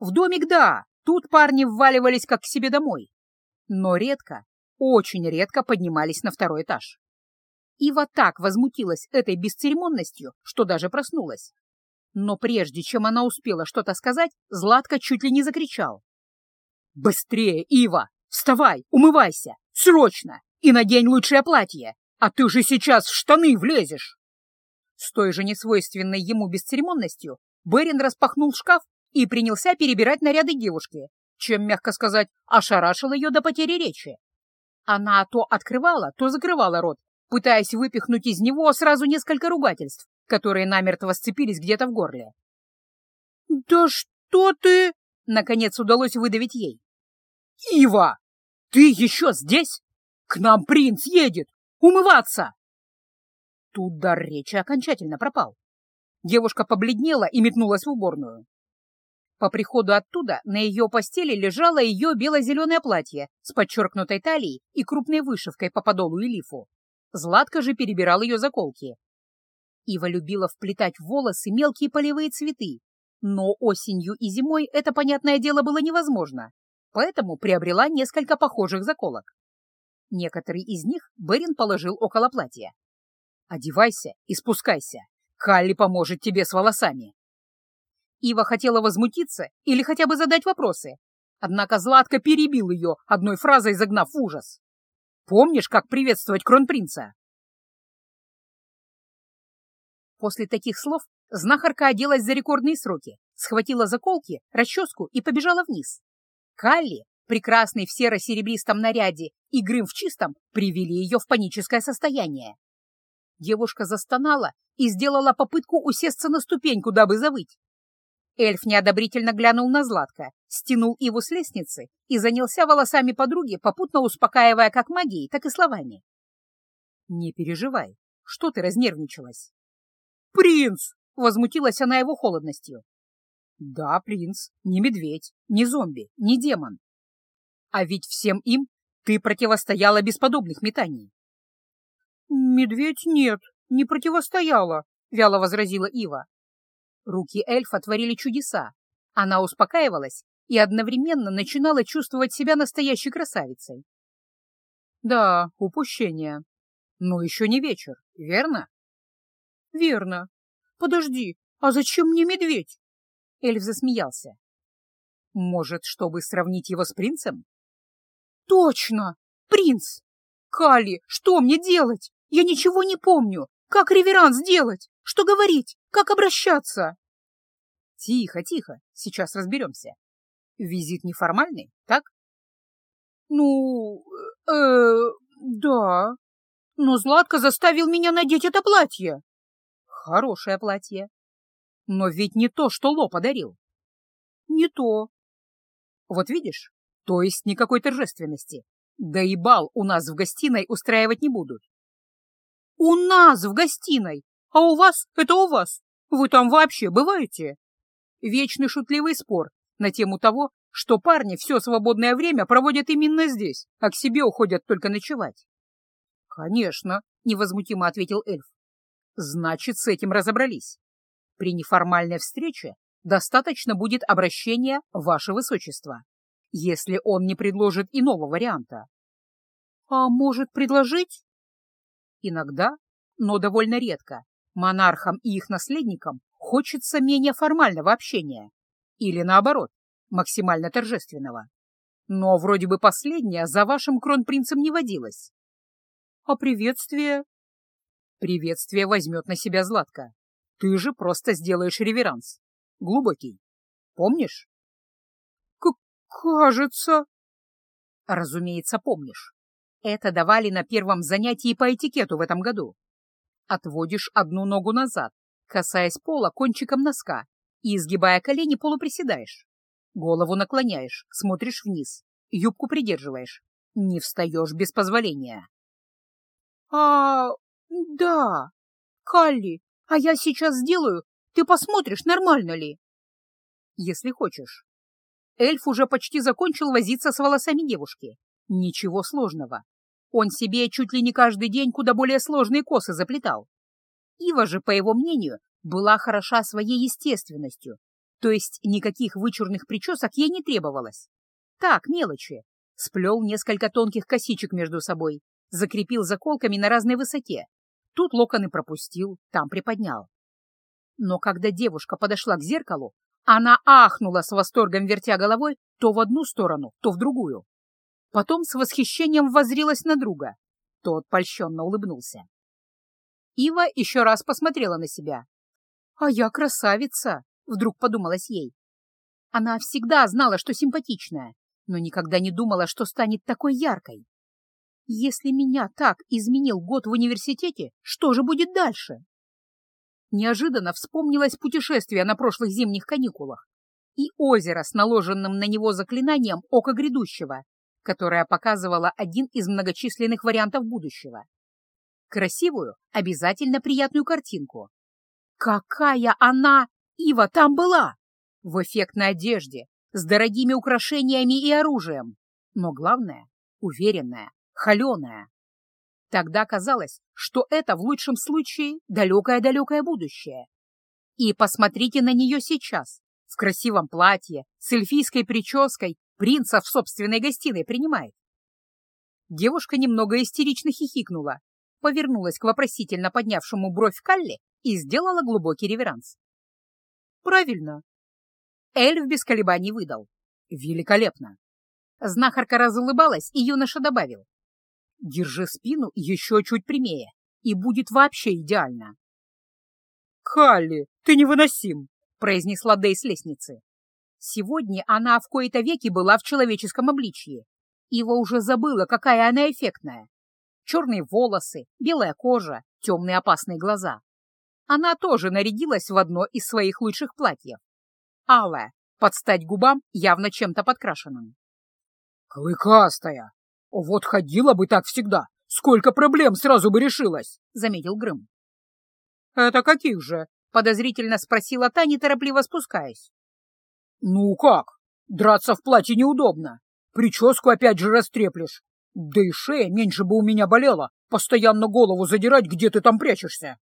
Speaker 1: В домик — да, тут парни вваливались как к себе домой. Но редко, очень редко поднимались на второй этаж. Ива так возмутилась этой бесцеремонностью, что даже проснулась. Но прежде чем она успела что-то сказать, Златка чуть ли не закричал. «Быстрее, Ива! Вставай, умывайся! Срочно! И надень лучшее платье! А ты же сейчас в штаны влезешь!» С той же несвойственной ему бесцеремонностью Берин распахнул шкаф и принялся перебирать наряды девушки, чем, мягко сказать, ошарашил ее до потери речи. Она то открывала, то закрывала рот, пытаясь выпихнуть из него сразу несколько ругательств, которые намертво сцепились где-то в горле. «Да что ты...» — наконец удалось выдавить ей. «Ива, ты еще здесь? К нам принц едет! Умываться!» Тут дар речи окончательно пропал. Девушка побледнела и метнулась в уборную. По приходу оттуда на ее постели лежало ее бело-зеленое платье с подчеркнутой талией и крупной вышивкой по подолу и лифу. Златка же перебирал ее заколки. Ива любила вплетать в волосы мелкие полевые цветы, но осенью и зимой это, понятное дело, было невозможно, поэтому приобрела несколько похожих заколок. Некоторые из них Берин положил около платья. «Одевайся и спускайся. Халли поможет тебе с волосами». Ива хотела возмутиться или хотя бы задать вопросы, однако Златко перебил ее, одной фразой загнав в ужас. «Помнишь, как приветствовать кронпринца?» После таких слов знахарка оделась за рекордные сроки, схватила заколки, расческу и побежала вниз. Калли, прекрасный в серо-серебристом наряде и Грым в чистом, привели ее в паническое состояние. Девушка застонала и сделала попытку усесться на ступеньку, дабы завыть. Эльф неодобрительно глянул на Златка, стянул его с лестницы и занялся волосами подруги, попутно успокаивая как магией, так и словами. «Не переживай, что ты разнервничалась?» «Принц!» — возмутилась она его холодностью. «Да, принц, не медведь, не зомби, не демон. А ведь всем им ты противостояла без подобных метаний. «Медведь нет, не противостояла», — вяло возразила Ива. Руки эльфа творили чудеса. Она успокаивалась и одновременно начинала чувствовать себя настоящей красавицей. «Да, упущение. Но еще не вечер, верно?» «Верно. Подожди, а зачем мне медведь?» Эльф засмеялся. «Может, чтобы сравнить его с принцем?» «Точно! Принц! Кали, что мне делать? Я ничего не помню. Как реверанс делать? Что говорить? Как обращаться? Тихо, тихо. Сейчас разберемся. Визит неформальный, так? Ну, э, да. Но Златка заставил меня надеть это платье. Хорошее платье. Но ведь не то, что Ло подарил. Не то. Вот видишь, то есть никакой торжественности. Да и бал у нас в гостиной устраивать не будут. «У нас в гостиной! А у вас — это у вас! Вы там вообще бываете?» Вечный шутливый спор на тему того, что парни все свободное время проводят именно здесь, а к себе уходят только ночевать. «Конечно», — невозмутимо ответил эльф. «Значит, с этим разобрались. При неформальной встрече достаточно будет обращения «Ваше Высочество», если он не предложит иного варианта. «А может предложить?» Иногда, но довольно редко, монархам и их наследникам хочется менее формального общения. Или наоборот, максимально торжественного. Но вроде бы последнее за вашим кронпринцем не водилось. А приветствие? Приветствие возьмет на себя Златка. Ты же просто сделаешь реверанс. Глубокий. Помнишь? К кажется. Разумеется, помнишь. Это давали на первом занятии по этикету в этом году. Отводишь одну ногу назад, касаясь пола кончиком носка и, изгибая колени, полуприседаешь. Голову наклоняешь, смотришь вниз, юбку придерживаешь. Не встаешь без позволения. «А, да, Калли, а я сейчас сделаю, ты посмотришь, нормально ли?» «Если хочешь». Эльф уже почти закончил возиться с волосами девушки. Ничего сложного. Он себе чуть ли не каждый день куда более сложные косы заплетал. Ива же, по его мнению, была хороша своей естественностью, то есть никаких вычурных причесок ей не требовалось. Так, мелочи. Сплел несколько тонких косичек между собой, закрепил заколками на разной высоте. Тут локоны пропустил, там приподнял. Но когда девушка подошла к зеркалу, она ахнула с восторгом, вертя головой то в одну сторону, то в другую. Потом с восхищением воззрилась на друга. Тот польщенно улыбнулся. Ива еще раз посмотрела на себя. «А я красавица!» — вдруг подумалась ей. Она всегда знала, что симпатичная, но никогда не думала, что станет такой яркой. Если меня так изменил год в университете, что же будет дальше? Неожиданно вспомнилось путешествие на прошлых зимних каникулах и озеро с наложенным на него заклинанием «Око грядущего», которое показывало один из многочисленных вариантов будущего. Красивую, обязательно приятную картинку. Какая она, Ива, там была! В эффектной одежде, с дорогими украшениями и оружием. Но главное — уверенная, холеная. Тогда казалось, что это в лучшем случае далекое-далекое будущее. И посмотрите на нее сейчас, в красивом платье, с эльфийской прической, принца в собственной гостиной принимает. Девушка немного истерично хихикнула, повернулась к вопросительно поднявшему бровь Калли и сделала глубокий реверанс. «Правильно». Эльф без колебаний выдал. «Великолепно». Знахарка разулыбалась, и юноша добавил. Держи спину еще чуть прямее, и будет вообще идеально. «Халли, ты невыносим!» — произнесла Дэй с лестницы. Сегодня она в кои-то веки была в человеческом обличье. Ива уже забыла, какая она эффектная. Черные волосы, белая кожа, темные опасные глаза. Она тоже нарядилась в одно из своих лучших платьев. Алая, под стать губам, явно чем-то подкрашенным. «Клыкастая!» «Вот ходила бы так всегда, сколько проблем сразу бы решилось», — заметил Грым. «Это каких же?» — подозрительно спросила та, неторопливо спускаясь. «Ну как? Драться в платье неудобно. Прическу опять же растреплешь. Да и шея меньше бы у меня болела, постоянно голову задирать, где ты там прячешься».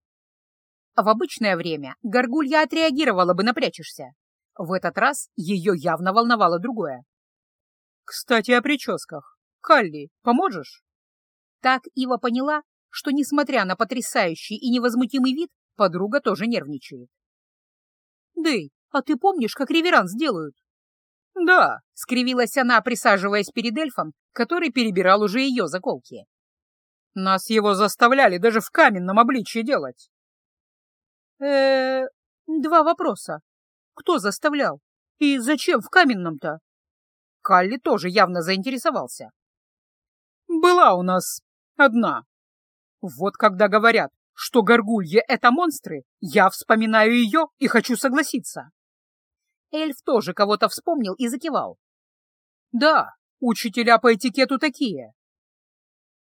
Speaker 1: В обычное время горгулья отреагировала бы на прячешься. В этот раз ее явно волновало другое. «Кстати, о прическах. Калли, поможешь?» Так Ива поняла, что, несмотря на потрясающий и невозмутимый вид, подруга тоже нервничает. «Дэй, а ты помнишь, как реверанс делают?» «Да», — скривилась она, присаживаясь перед эльфом, который перебирал уже ее заколки. «Нас его заставляли даже в каменном обличье делать». э, два вопроса. Кто заставлял? И зачем в каменном-то?» Калли тоже явно заинтересовался. Была у нас одна. Вот когда говорят, что горгульи — это монстры, я вспоминаю ее и хочу согласиться. Эльф тоже кого-то вспомнил и закивал. Да, учителя по этикету такие.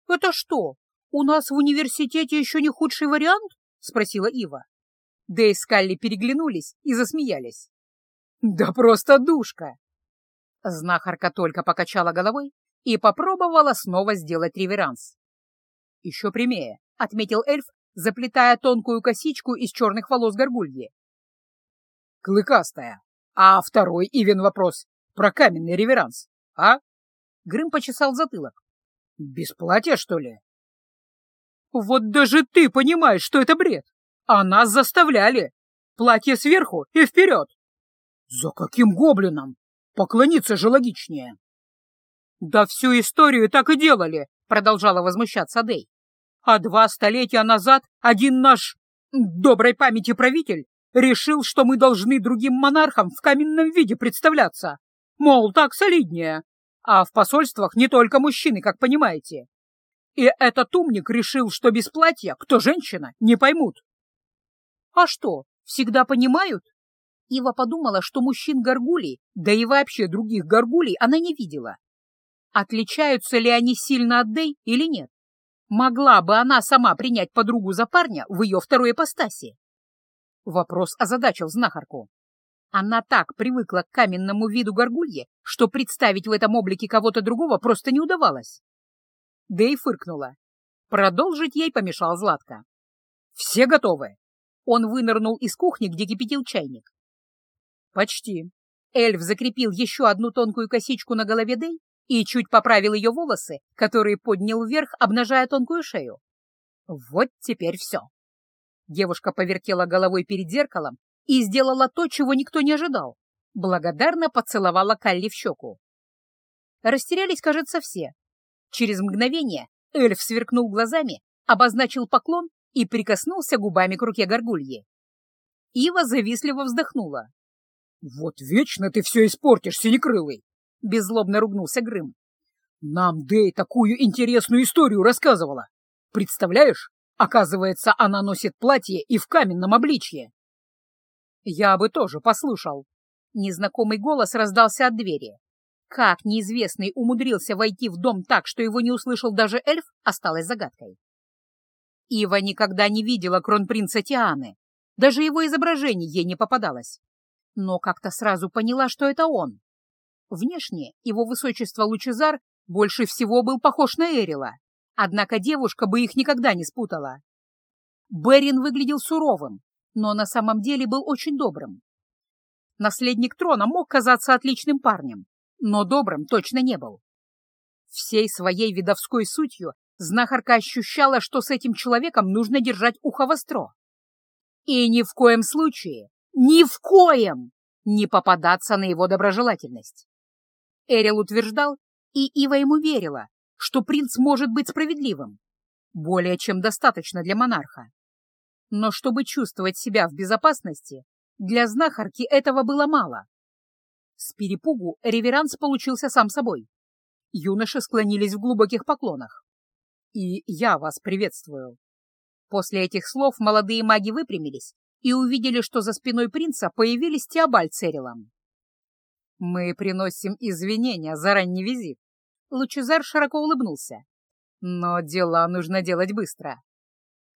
Speaker 1: Это что, у нас в университете еще не худший вариант? Спросила Ива. Да и Скалли переглянулись и засмеялись. Да просто душка! Знахарка только покачала головой и попробовала снова сделать реверанс. «Еще прямее», — отметил эльф, заплетая тонкую косичку из черных волос горгульи. «Клыкастая. А второй Ивен вопрос про каменный реверанс, а?» Грым почесал затылок. «Без платья, что ли?» «Вот даже ты понимаешь, что это бред! А нас заставляли! Платье сверху и вперед!» «За каким гоблином? Поклониться же логичнее!» «Да всю историю так и делали», — продолжала возмущаться Дэй. «А два столетия назад один наш доброй памяти правитель решил, что мы должны другим монархам в каменном виде представляться. Мол, так солиднее. А в посольствах не только мужчины, как понимаете. И этот умник решил, что без платья, кто женщина, не поймут. А что, всегда понимают? Ива подумала, что мужчин-горгулей, да и вообще других горгулей она не видела. Отличаются ли они сильно от Дэй или нет? Могла бы она сама принять подругу за парня в ее второй ипостаси? Вопрос озадачил знахарку. Она так привыкла к каменному виду горгульи, что представить в этом облике кого-то другого просто не удавалось. Дэй фыркнула. Продолжить ей помешал Златко. «Все готовы?» Он вынырнул из кухни, где кипятил чайник. «Почти». Эльф закрепил еще одну тонкую косичку на голове Дэй и чуть поправил ее волосы, которые поднял вверх, обнажая тонкую шею. «Вот теперь все». Девушка повертела головой перед зеркалом и сделала то, чего никто не ожидал. Благодарно поцеловала Калли в щеку. Растерялись, кажется, все. Через мгновение эльф сверкнул глазами, обозначил поклон и прикоснулся губами к руке горгульи. Ива завистливо вздохнула. «Вот вечно ты все испортишь, синекрылый!» — беззлобно ругнулся Грым. «Нам Дэй такую интересную историю рассказывала. Представляешь, оказывается, она носит платье и в каменном обличье». «Я бы тоже послушал». Незнакомый голос раздался от двери. Как неизвестный умудрился войти в дом так, что его не услышал даже эльф, осталось загадкой. Ива никогда не видела кронпринца Тианы. Даже его изображение ей не попадалось. Но как-то сразу поняла, что это он. Внешне его высочество Лучезар больше всего был похож на Эрила, однако девушка бы их никогда не спутала. Берин выглядел суровым, но на самом деле был очень добрым. Наследник трона мог казаться отличным парнем, но добрым точно не был. Всей своей видовской сутью знахарка ощущала, что с этим человеком нужно держать ухо востро. И ни в коем случае, ни в коем не попадаться на его доброжелательность. Эрил утверждал, и Ива ему верила, что принц может быть справедливым, более чем достаточно для монарха. Но чтобы чувствовать себя в безопасности, для знахарки этого было мало. С перепугу реверанс получился сам собой. Юноши склонились в глубоких поклонах и я вас приветствую». После этих слов молодые маги выпрямились и увидели, что за спиной принца появились Теобальд с Эрилом. «Мы приносим извинения за ранний визит». Лучезар широко улыбнулся. «Но дела нужно делать быстро».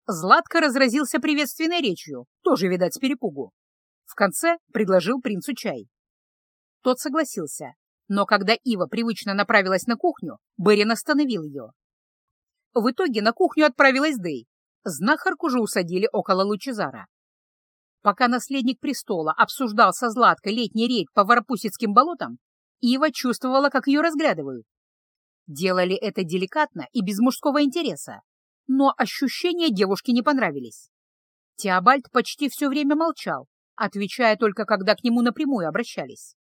Speaker 1: Златко разразился приветственной речью, тоже, видать, с перепугу. В конце предложил принцу чай. Тот согласился, но когда Ива привычно направилась на кухню, Берин остановил ее. В итоге на кухню отправилась Дэй. Знахарку же усадили около Лучезара. Пока наследник престола обсуждал со Златкой летний рейд по Варпусицким болотам, Ива чувствовала, как ее разглядывают. Делали это деликатно и без мужского интереса, но ощущения девушке не понравились. Теобальд почти все время молчал, отвечая только, когда к нему напрямую обращались.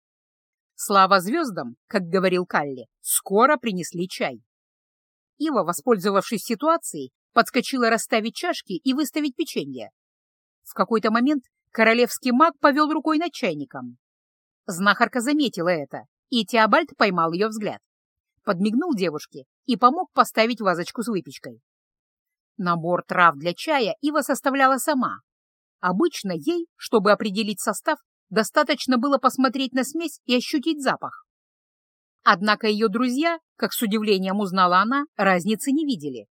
Speaker 1: Слава звездам, как говорил Калли, скоро принесли чай. Ива, воспользовавшись ситуацией, подскочила расставить чашки и выставить печенье. В какой-то момент королевский маг повел рукой над чайником. Знахарка заметила это, и Теобальд поймал ее взгляд. Подмигнул девушке и помог поставить вазочку с выпечкой. Набор трав для чая Ива составляла сама. Обычно ей, чтобы определить состав, достаточно было посмотреть на смесь и ощутить запах. Однако ее друзья, как с удивлением узнала она, разницы не видели.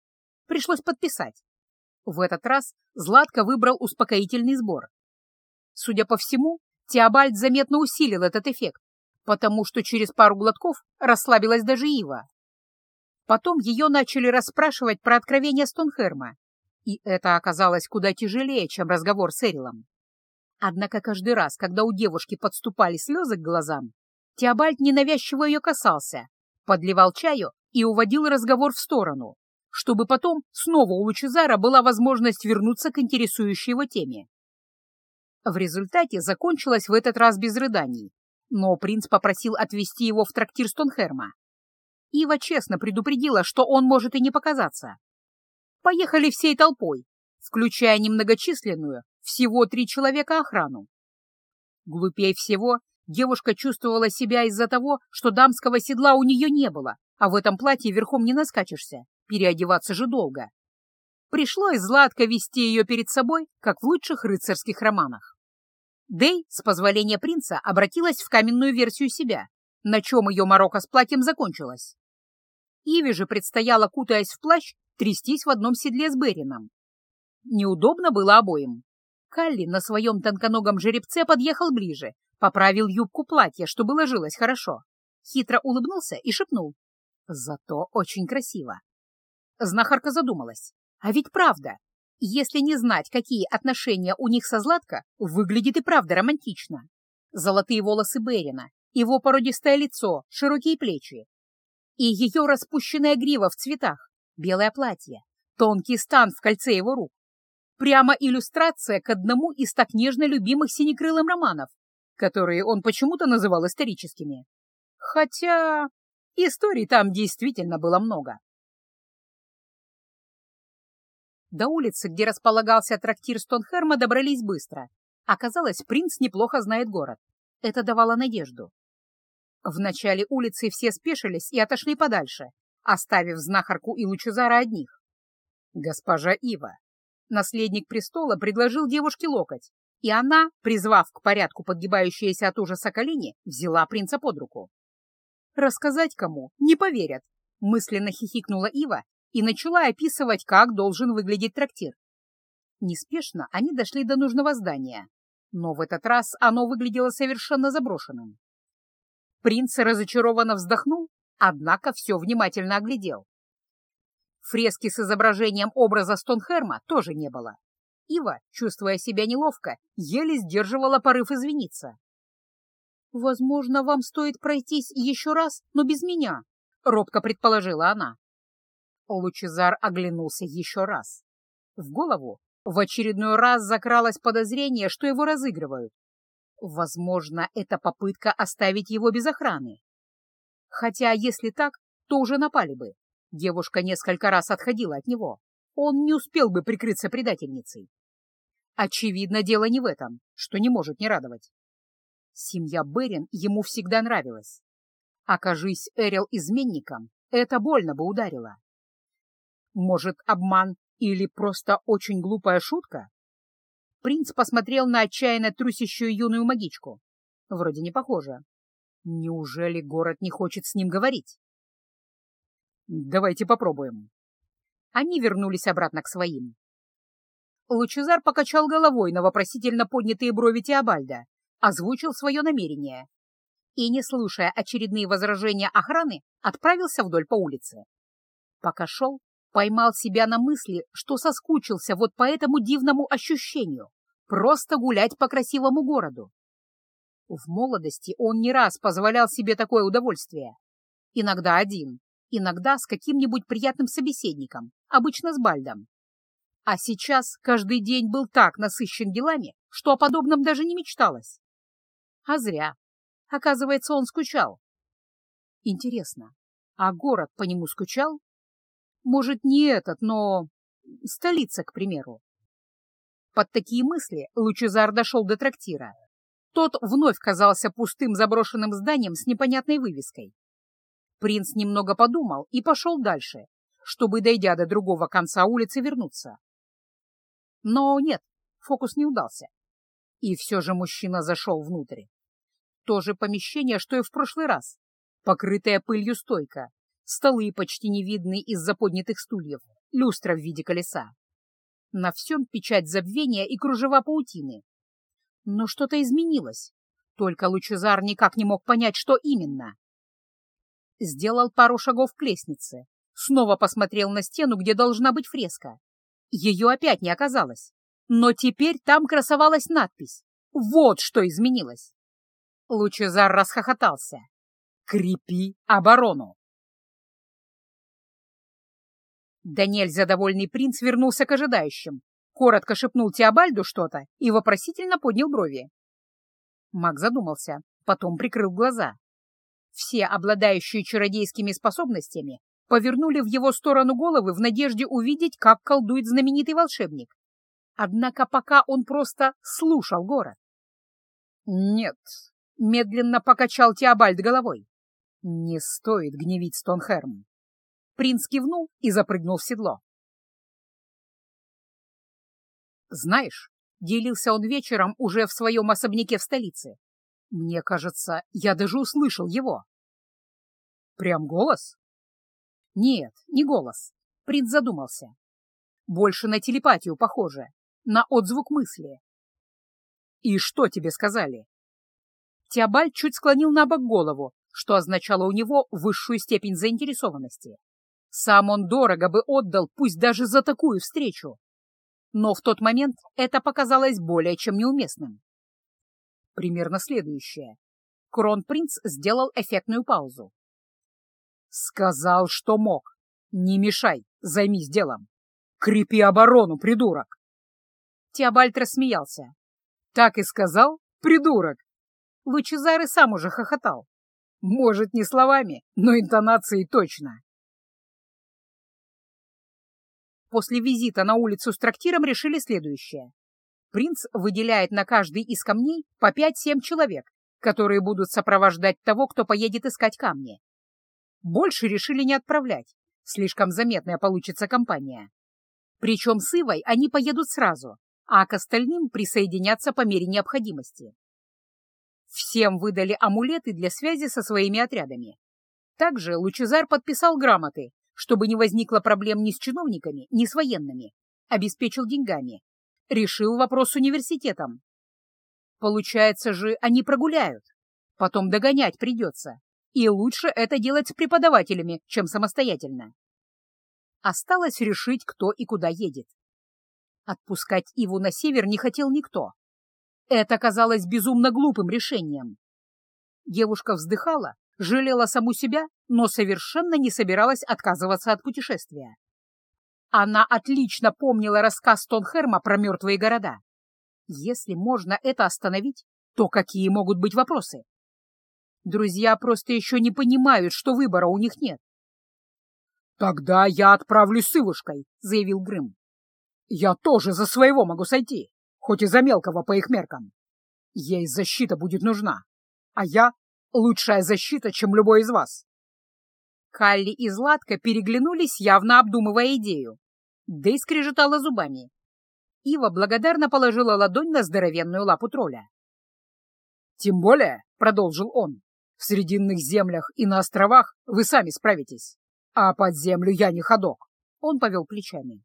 Speaker 1: Пришлось подписать. В этот раз Златко выбрал успокоительный сбор. Судя по всему, Теобальд заметно усилил этот эффект, потому что через пару глотков расслабилась даже Ива. Потом ее начали расспрашивать про откровение Стонхерма, и это оказалось куда тяжелее, чем разговор с Эрилом. Однако каждый раз, когда у девушки подступали слезы к глазам, Теобальд ненавязчиво ее касался, подливал чаю и уводил разговор в сторону, чтобы потом снова у Лучезара была возможность вернуться к интересующей его теме. В результате закончилось в этот раз без рыданий, но принц попросил отвезти его в трактир Стонхерма. Ива честно предупредила, что он может и не показаться. Поехали всей толпой, включая немногочисленную, всего три человека охрану. Глупей всего Девушка чувствовала себя из-за того, что дамского седла у нее не было, а в этом платье верхом не наскачешься, переодеваться же долго. Пришлось Златко вести ее перед собой, как в лучших рыцарских романах. Дэй, с позволения принца, обратилась в каменную версию себя, на чем ее морока с платьем закончилась. Иви же предстояло, кутаясь в плащ, трястись в одном седле с Берином. Неудобно было обоим. Калли на своем тонконогом жеребце подъехал ближе, Поправил юбку платья, чтобы ложилось хорошо. Хитро улыбнулся и шепнул. Зато очень красиво. Знахарка задумалась. А ведь правда, если не знать, какие отношения у них со Златко, выглядит и правда романтично. Золотые волосы Берина, его породистое лицо, широкие плечи. И ее распущенная грива в цветах, белое платье, тонкий стан в кольце его рук. Прямо иллюстрация к одному из так нежно любимых синекрылым романов, которые он почему-то называл историческими. Хотя историй там действительно было много. До улицы, где располагался трактир Стонхерма, добрались быстро. Оказалось, принц неплохо знает город. Это давало надежду. В начале улицы все спешились и отошли подальше, оставив знахарку и Лучезара одних. Госпожа Ива, наследник престола, предложил девушке локоть, и она, призвав к порядку подгибающиеся от ужаса колени, взяла принца под руку. «Рассказать кому? Не поверят!» — мысленно хихикнула Ива и начала описывать, как должен выглядеть трактир. Неспешно они дошли до нужного здания, но в этот раз оно выглядело совершенно заброшенным. Принц разочарованно вздохнул, однако все внимательно оглядел. Фрески с изображением образа Стонхерма тоже не было. Ива, чувствуя себя неловко, еле сдерживала порыв извиниться. «Возможно, вам стоит пройтись еще раз, но без меня», — робко предположила она. Лучезар оглянулся еще раз. В голову в очередной раз закралось подозрение, что его разыгрывают. Возможно, это попытка оставить его без охраны. Хотя, если так, то уже напали бы. Девушка несколько раз отходила от него. Он не успел бы прикрыться предательницей. Очевидно, дело не в этом, что не может не радовать. Семья Берин ему всегда нравилась. Окажись Эрил изменником, это больно бы ударило. Может, обман или просто очень глупая шутка? Принц посмотрел на отчаянно трусящую юную магичку. Вроде не похоже. Неужели город не хочет с ним говорить? Давайте попробуем. Они вернулись обратно к своим. Лучезар покачал головой на вопросительно поднятые брови Теобальда, озвучил свое намерение и, не слушая очередные возражения охраны, отправился вдоль по улице. Пока шел, поймал себя на мысли, что соскучился вот по этому дивному ощущению — просто гулять по красивому городу. В молодости он не раз позволял себе такое удовольствие. Иногда один, иногда с каким-нибудь приятным собеседником, обычно с Бальдом. А сейчас каждый день был так насыщен делами, что о подобном даже не мечталось. А зря. Оказывается, он скучал. Интересно, а город по нему скучал? Может, не этот, но... столица, к примеру. Под такие мысли Лучезар дошел до трактира. Тот вновь казался пустым заброшенным зданием с непонятной вывеской. Принц немного подумал и пошел дальше, чтобы, дойдя до другого конца улицы, вернуться. Но нет, фокус не удался. И все же мужчина зашел внутрь. То же помещение, что и в прошлый раз. Покрытая пылью стойка, столы почти не видны из-за поднятых стульев, люстра в виде колеса. На всем печать забвения и кружева паутины. Но что-то изменилось. Только Лучезар никак не мог понять, что именно. Сделал пару шагов к лестнице. Снова посмотрел на стену, где должна быть фреска. Ее опять не оказалось. Но теперь там красовалась надпись. Вот что изменилось. Лучезар расхохотался. «Крепи оборону!» Да нельзя довольный принц вернулся к ожидающим, коротко шепнул Теобальду что-то и вопросительно поднял брови. Маг задумался, потом прикрыл глаза. Все, обладающие чародейскими способностями, повернули в его сторону головы в надежде увидеть, как колдует знаменитый волшебник. Однако пока он просто слушал город. «Нет», — медленно покачал Теобальд головой, — «не стоит гневить Стонхерм. Принц кивнул и запрыгнул в седло. «Знаешь», — делился он вечером уже в своем особняке в столице, «мне кажется, я даже услышал его». «Прям голос?» «Нет, не голос», — принц задумался. «Больше на телепатию похоже, на отзвук мысли». «И что тебе сказали?» Теобальд чуть склонил на бок голову, что означало у него высшую степень заинтересованности. Сам он дорого бы отдал, пусть даже за такую встречу. Но в тот момент это показалось более чем неуместным. Примерно следующее. Кронпринц сделал эффектную паузу. «Сказал, что мог. Не мешай, займись делом. Крепи оборону, придурок!» Теобальд рассмеялся. «Так и сказал, придурок!» Лучезар и сам уже хохотал. Может, не словами, но интонацией точно. После визита на улицу с трактиром решили следующее. Принц выделяет на каждый из камней по 5-7 человек, которые будут сопровождать того, кто поедет искать камни. Больше решили не отправлять, слишком заметная получится компания. Причем с Ивой они поедут сразу, а к остальным присоединятся по мере необходимости. Всем выдали амулеты для связи со своими отрядами. Также Лучезар подписал грамоты, чтобы не возникло проблем ни с чиновниками, ни с военными, обеспечил деньгами, решил вопрос с университетом. Получается же, они прогуляют, потом догонять придется, и лучше это делать с преподавателями, чем самостоятельно. Осталось решить, кто и куда едет. Отпускать Иву на север не хотел никто. Это казалось безумно глупым решением. Девушка вздыхала, жалела саму себя, но совершенно не собиралась отказываться от путешествия. Она отлично помнила рассказ Тонхерма про мертвые города. Если можно это остановить, то какие могут быть вопросы? Друзья просто еще не понимают, что выбора у них нет. «Тогда я отправлюсь с Ивушкой», — заявил Грым. «Я тоже за своего могу сойти, хоть и за мелкого по их меркам. Ей защита будет нужна, а я Лучшая защита, чем любой из вас. Калли и Златка переглянулись, явно обдумывая идею. Да и скрежетала зубами. Ива благодарно положила ладонь на здоровенную лапу тролля. «Тем более», — продолжил он, — «в Срединных землях и на островах вы сами справитесь, а под землю я не ходок». Он повел плечами.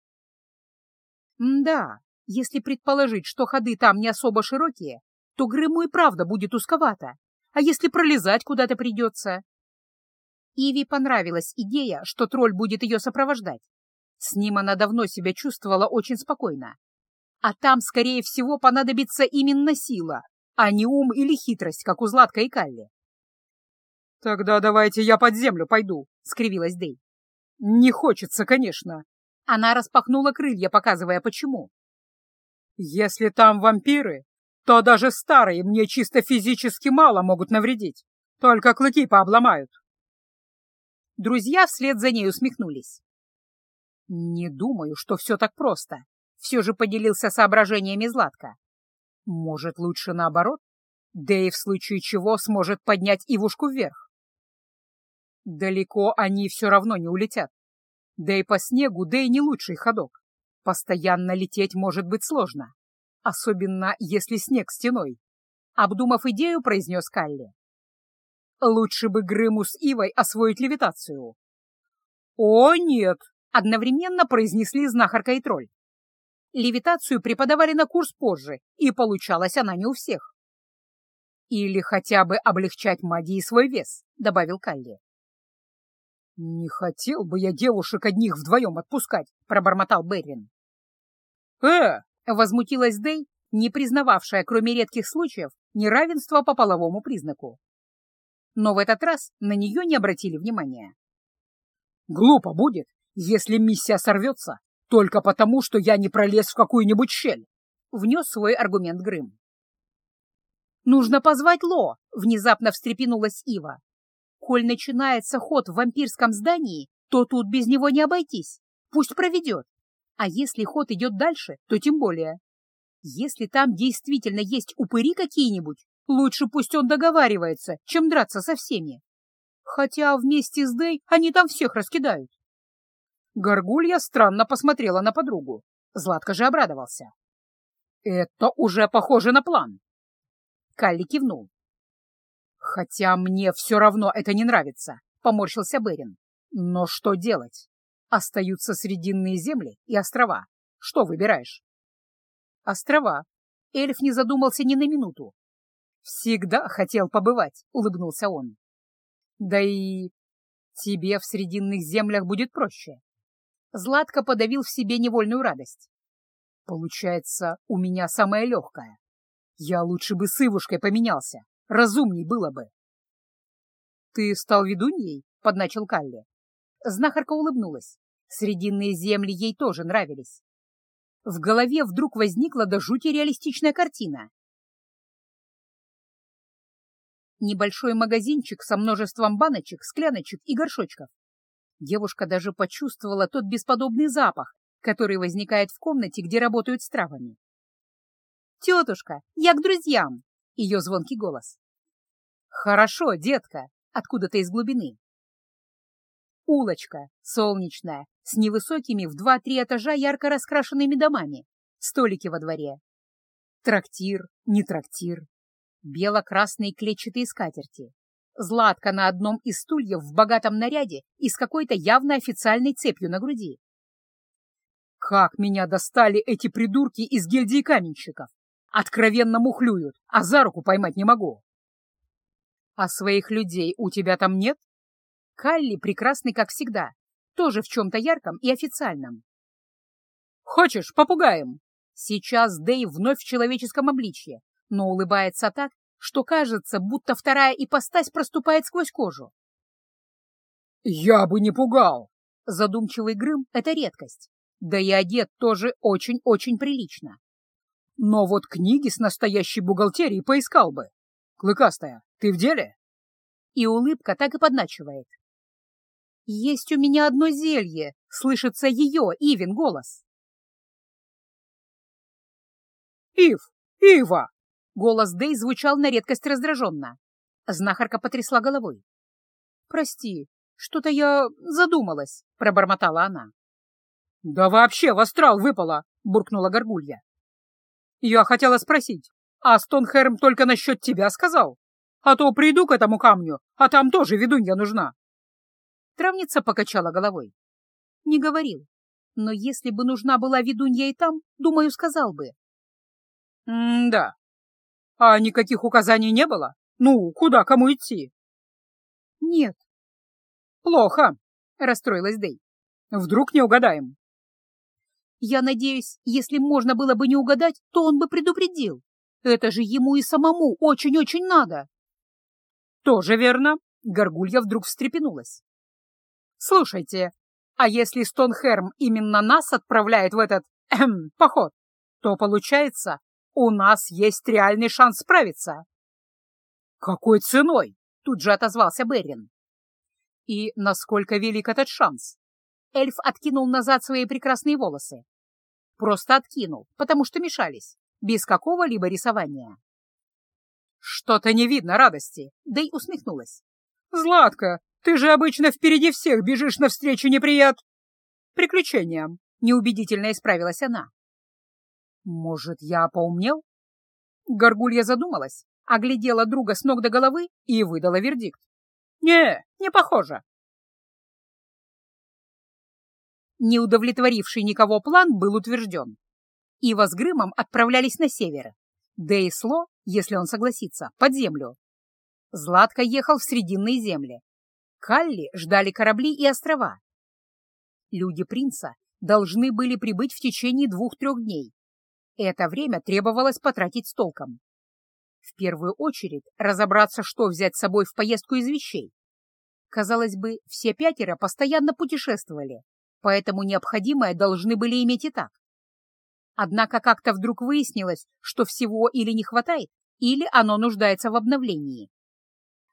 Speaker 1: «Да, если предположить, что ходы там не особо широкие, то Грыму и правда будет узковато, а если пролезать куда-то придется? Иви понравилась идея, что тролль будет ее сопровождать. С ним она давно себя чувствовала очень спокойно. А там, скорее всего, понадобится именно сила, а не ум или хитрость, как у Златка и Калли. «Тогда давайте я под землю пойду», — скривилась Дэй. «Не хочется, конечно». Она распахнула крылья, показывая, почему. «Если там вампиры, то даже старые мне чисто физически мало могут навредить, только клыки пообломают. Друзья вслед за ней усмехнулись. «Не думаю, что все так просто», — все же поделился соображениями Златка. «Может, лучше наоборот? Дэй в случае чего сможет поднять Ивушку вверх». Далеко они все равно не улетят. Да и по снегу Дэй не лучший ходок. Постоянно лететь может быть сложно. Особенно, если снег стеной. Обдумав идею, произнес Калли. Лучше бы Грыму с Ивой освоить левитацию. О, нет! Одновременно произнесли знахарка и тролль. Левитацию преподавали на курс позже, и получалась она не у всех. «Или хотя бы облегчать магии свой вес», — добавил Калли. «Не хотел бы я девушек одних вдвоем отпускать», — пробормотал Беррин. «Э, Возмутилась Дэй, не признававшая, кроме редких случаев, неравенства по половому признаку. Но в этот раз на нее не обратили внимания. «Глупо будет, если миссия сорвется, только потому, что я не пролез в какую-нибудь щель», — внес свой аргумент Грым. «Нужно позвать Ло», — внезапно встрепенулась Ива. «Коль начинается ход в вампирском здании, то тут без него не обойтись. Пусть проведет. А если ход идет дальше, то тем более. Если там действительно есть упыри какие-нибудь, лучше пусть он договаривается, чем драться со всеми. Хотя вместе с Дэй они там всех раскидают. Горгулья странно посмотрела на подругу. Златко же обрадовался. «Это уже похоже на план!» Калли кивнул. «Хотя мне все равно это не нравится», — поморщился Берин. «Но что делать?» Остаются Срединные земли и острова. Что выбираешь? Острова. Эльф не задумался ни на минуту. Всегда хотел побывать, улыбнулся он. Да и... Тебе в срединных землях будет проще. Златко подавил в себе невольную радость. Получается, у меня самая легкая. Я лучше бы с Ивушкой поменялся. Разумней было бы. Ты стал ведуньей? — подначил Калли. Знахарка улыбнулась. Срединные земли ей тоже нравились. В голове вдруг возникла до жути реалистичная картина. Небольшой магазинчик со множеством баночек, скляночек и горшочков. Девушка даже почувствовала тот бесподобный запах, который возникает в комнате, где работают с травами. «Тетушка, я к друзьям!» — ее звонкий голос. «Хорошо, детка!» — откуда-то из глубины. Улочка, солнечная, с невысокими в два-три этажа ярко раскрашенными домами, столики во дворе. Трактир, не трактир. Бело-красные клетчатые скатерти. Златка на одном из стульев в богатом наряде и с какой-то явно официальной цепью на груди. Как меня достали эти придурки из гильдии каменщиков! Откровенно мухлюют, а за руку поймать не могу. А своих людей у тебя там нет? Калли прекрасный, как всегда, тоже в чем-то ярком и официальном. «Хочешь, попугаем?» Сейчас Дэй вновь в человеческом обличье, но улыбается так, что кажется, будто вторая ипостась проступает сквозь кожу. «Я бы не пугал!» Задумчивый Грым — это редкость, да и одет тоже очень-очень прилично. Но вот книги с настоящей бухгалтерией поискал бы. Клыкастая, ты в деле? И улыбка так и подначивает. «Есть у меня одно зелье!» — слышится ее, Ивин, голос. «Ив! Ива!» — голос Дэй звучал на редкость раздраженно. Знахарка потрясла головой. «Прости, что-то я задумалась», — пробормотала она. «Да вообще в астрал выпало!» — буркнула Горгулья. «Я хотела спросить, а Стонхерм только насчет тебя сказал? А то приду к этому камню, а там тоже ведунья нужна». Травница покачала головой. Не говорил. Но если бы нужна была ведунья и там, думаю, сказал бы. «М-да. А никаких указаний не было? Ну, куда кому идти?» «Нет». «Плохо», — расстроилась Дэй. «Вдруг не угадаем?» «Я надеюсь, если можно было бы не угадать, то он бы предупредил. Это же ему и самому очень-очень надо». «Тоже верно», — Горгулья вдруг встрепенулась. Слушайте, а если Стонхерм именно нас отправляет в этот эм, поход, то, получается, у нас есть реальный шанс справиться. Какой ценой? Тут же отозвался Берин. И насколько велик этот шанс? Эльф откинул назад свои прекрасные волосы. Просто откинул, потому что мешались, без какого-либо рисования. Что-то не видно радости, да и усмехнулась. «Златка, ты же обычно впереди всех бежишь навстречу неприят... приключениям, — неубедительно исправилась она. Может, я поумнел? Горгулья задумалась, оглядела друга с ног до головы и выдала вердикт. Не, не похоже. Не удовлетворивший никого план был утвержден. Ива с Грымом отправлялись на север, да и Сло, если он согласится, под землю. Златко ехал в Срединные земли, Калли ждали корабли и острова. Люди принца должны были прибыть в течение двух-трех дней. Это время требовалось потратить с толком. В первую очередь разобраться, что взять с собой в поездку из вещей. Казалось бы, все пятеро постоянно путешествовали, поэтому необходимое должны были иметь и так. Однако как-то вдруг выяснилось, что всего или не хватает, или оно нуждается в обновлении.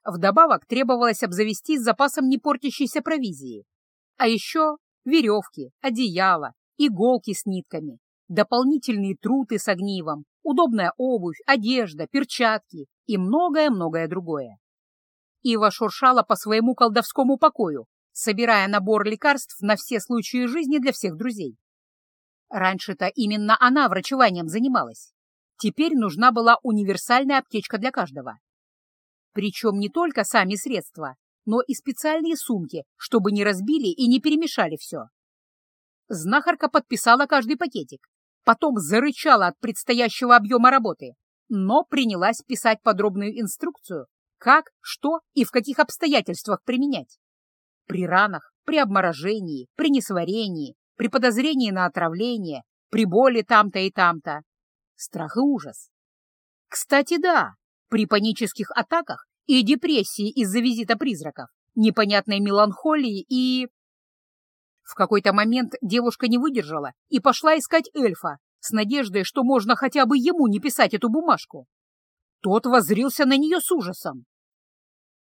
Speaker 1: Вдобавок требовалось обзавестись запасом не портящейся провизии. А еще веревки, одеяло, иголки с нитками, дополнительные труты с огнивом, удобная обувь, одежда, перчатки и многое-многое другое. Ива шуршала по своему колдовскому покою, собирая набор лекарств на все случаи жизни для всех друзей. Раньше-то именно она врачеванием занималась. Теперь нужна была универсальная аптечка для каждого. Причем не только сами средства, но и специальные сумки, чтобы не разбили и не перемешали все. Знахарка подписала каждый пакетик, потом зарычала от предстоящего объема работы, но принялась писать подробную инструкцию, как, что и в каких обстоятельствах применять. При ранах, при обморожении, при несварении, при подозрении на отравление, при боли там-то и там-то. Страх и ужас. Кстати, да, при панических атаках и депрессии из-за визита призраков, непонятной меланхолии и... В какой-то момент девушка не выдержала и пошла искать эльфа, с надеждой, что можно хотя бы ему не писать эту бумажку. Тот воззрился на нее с ужасом.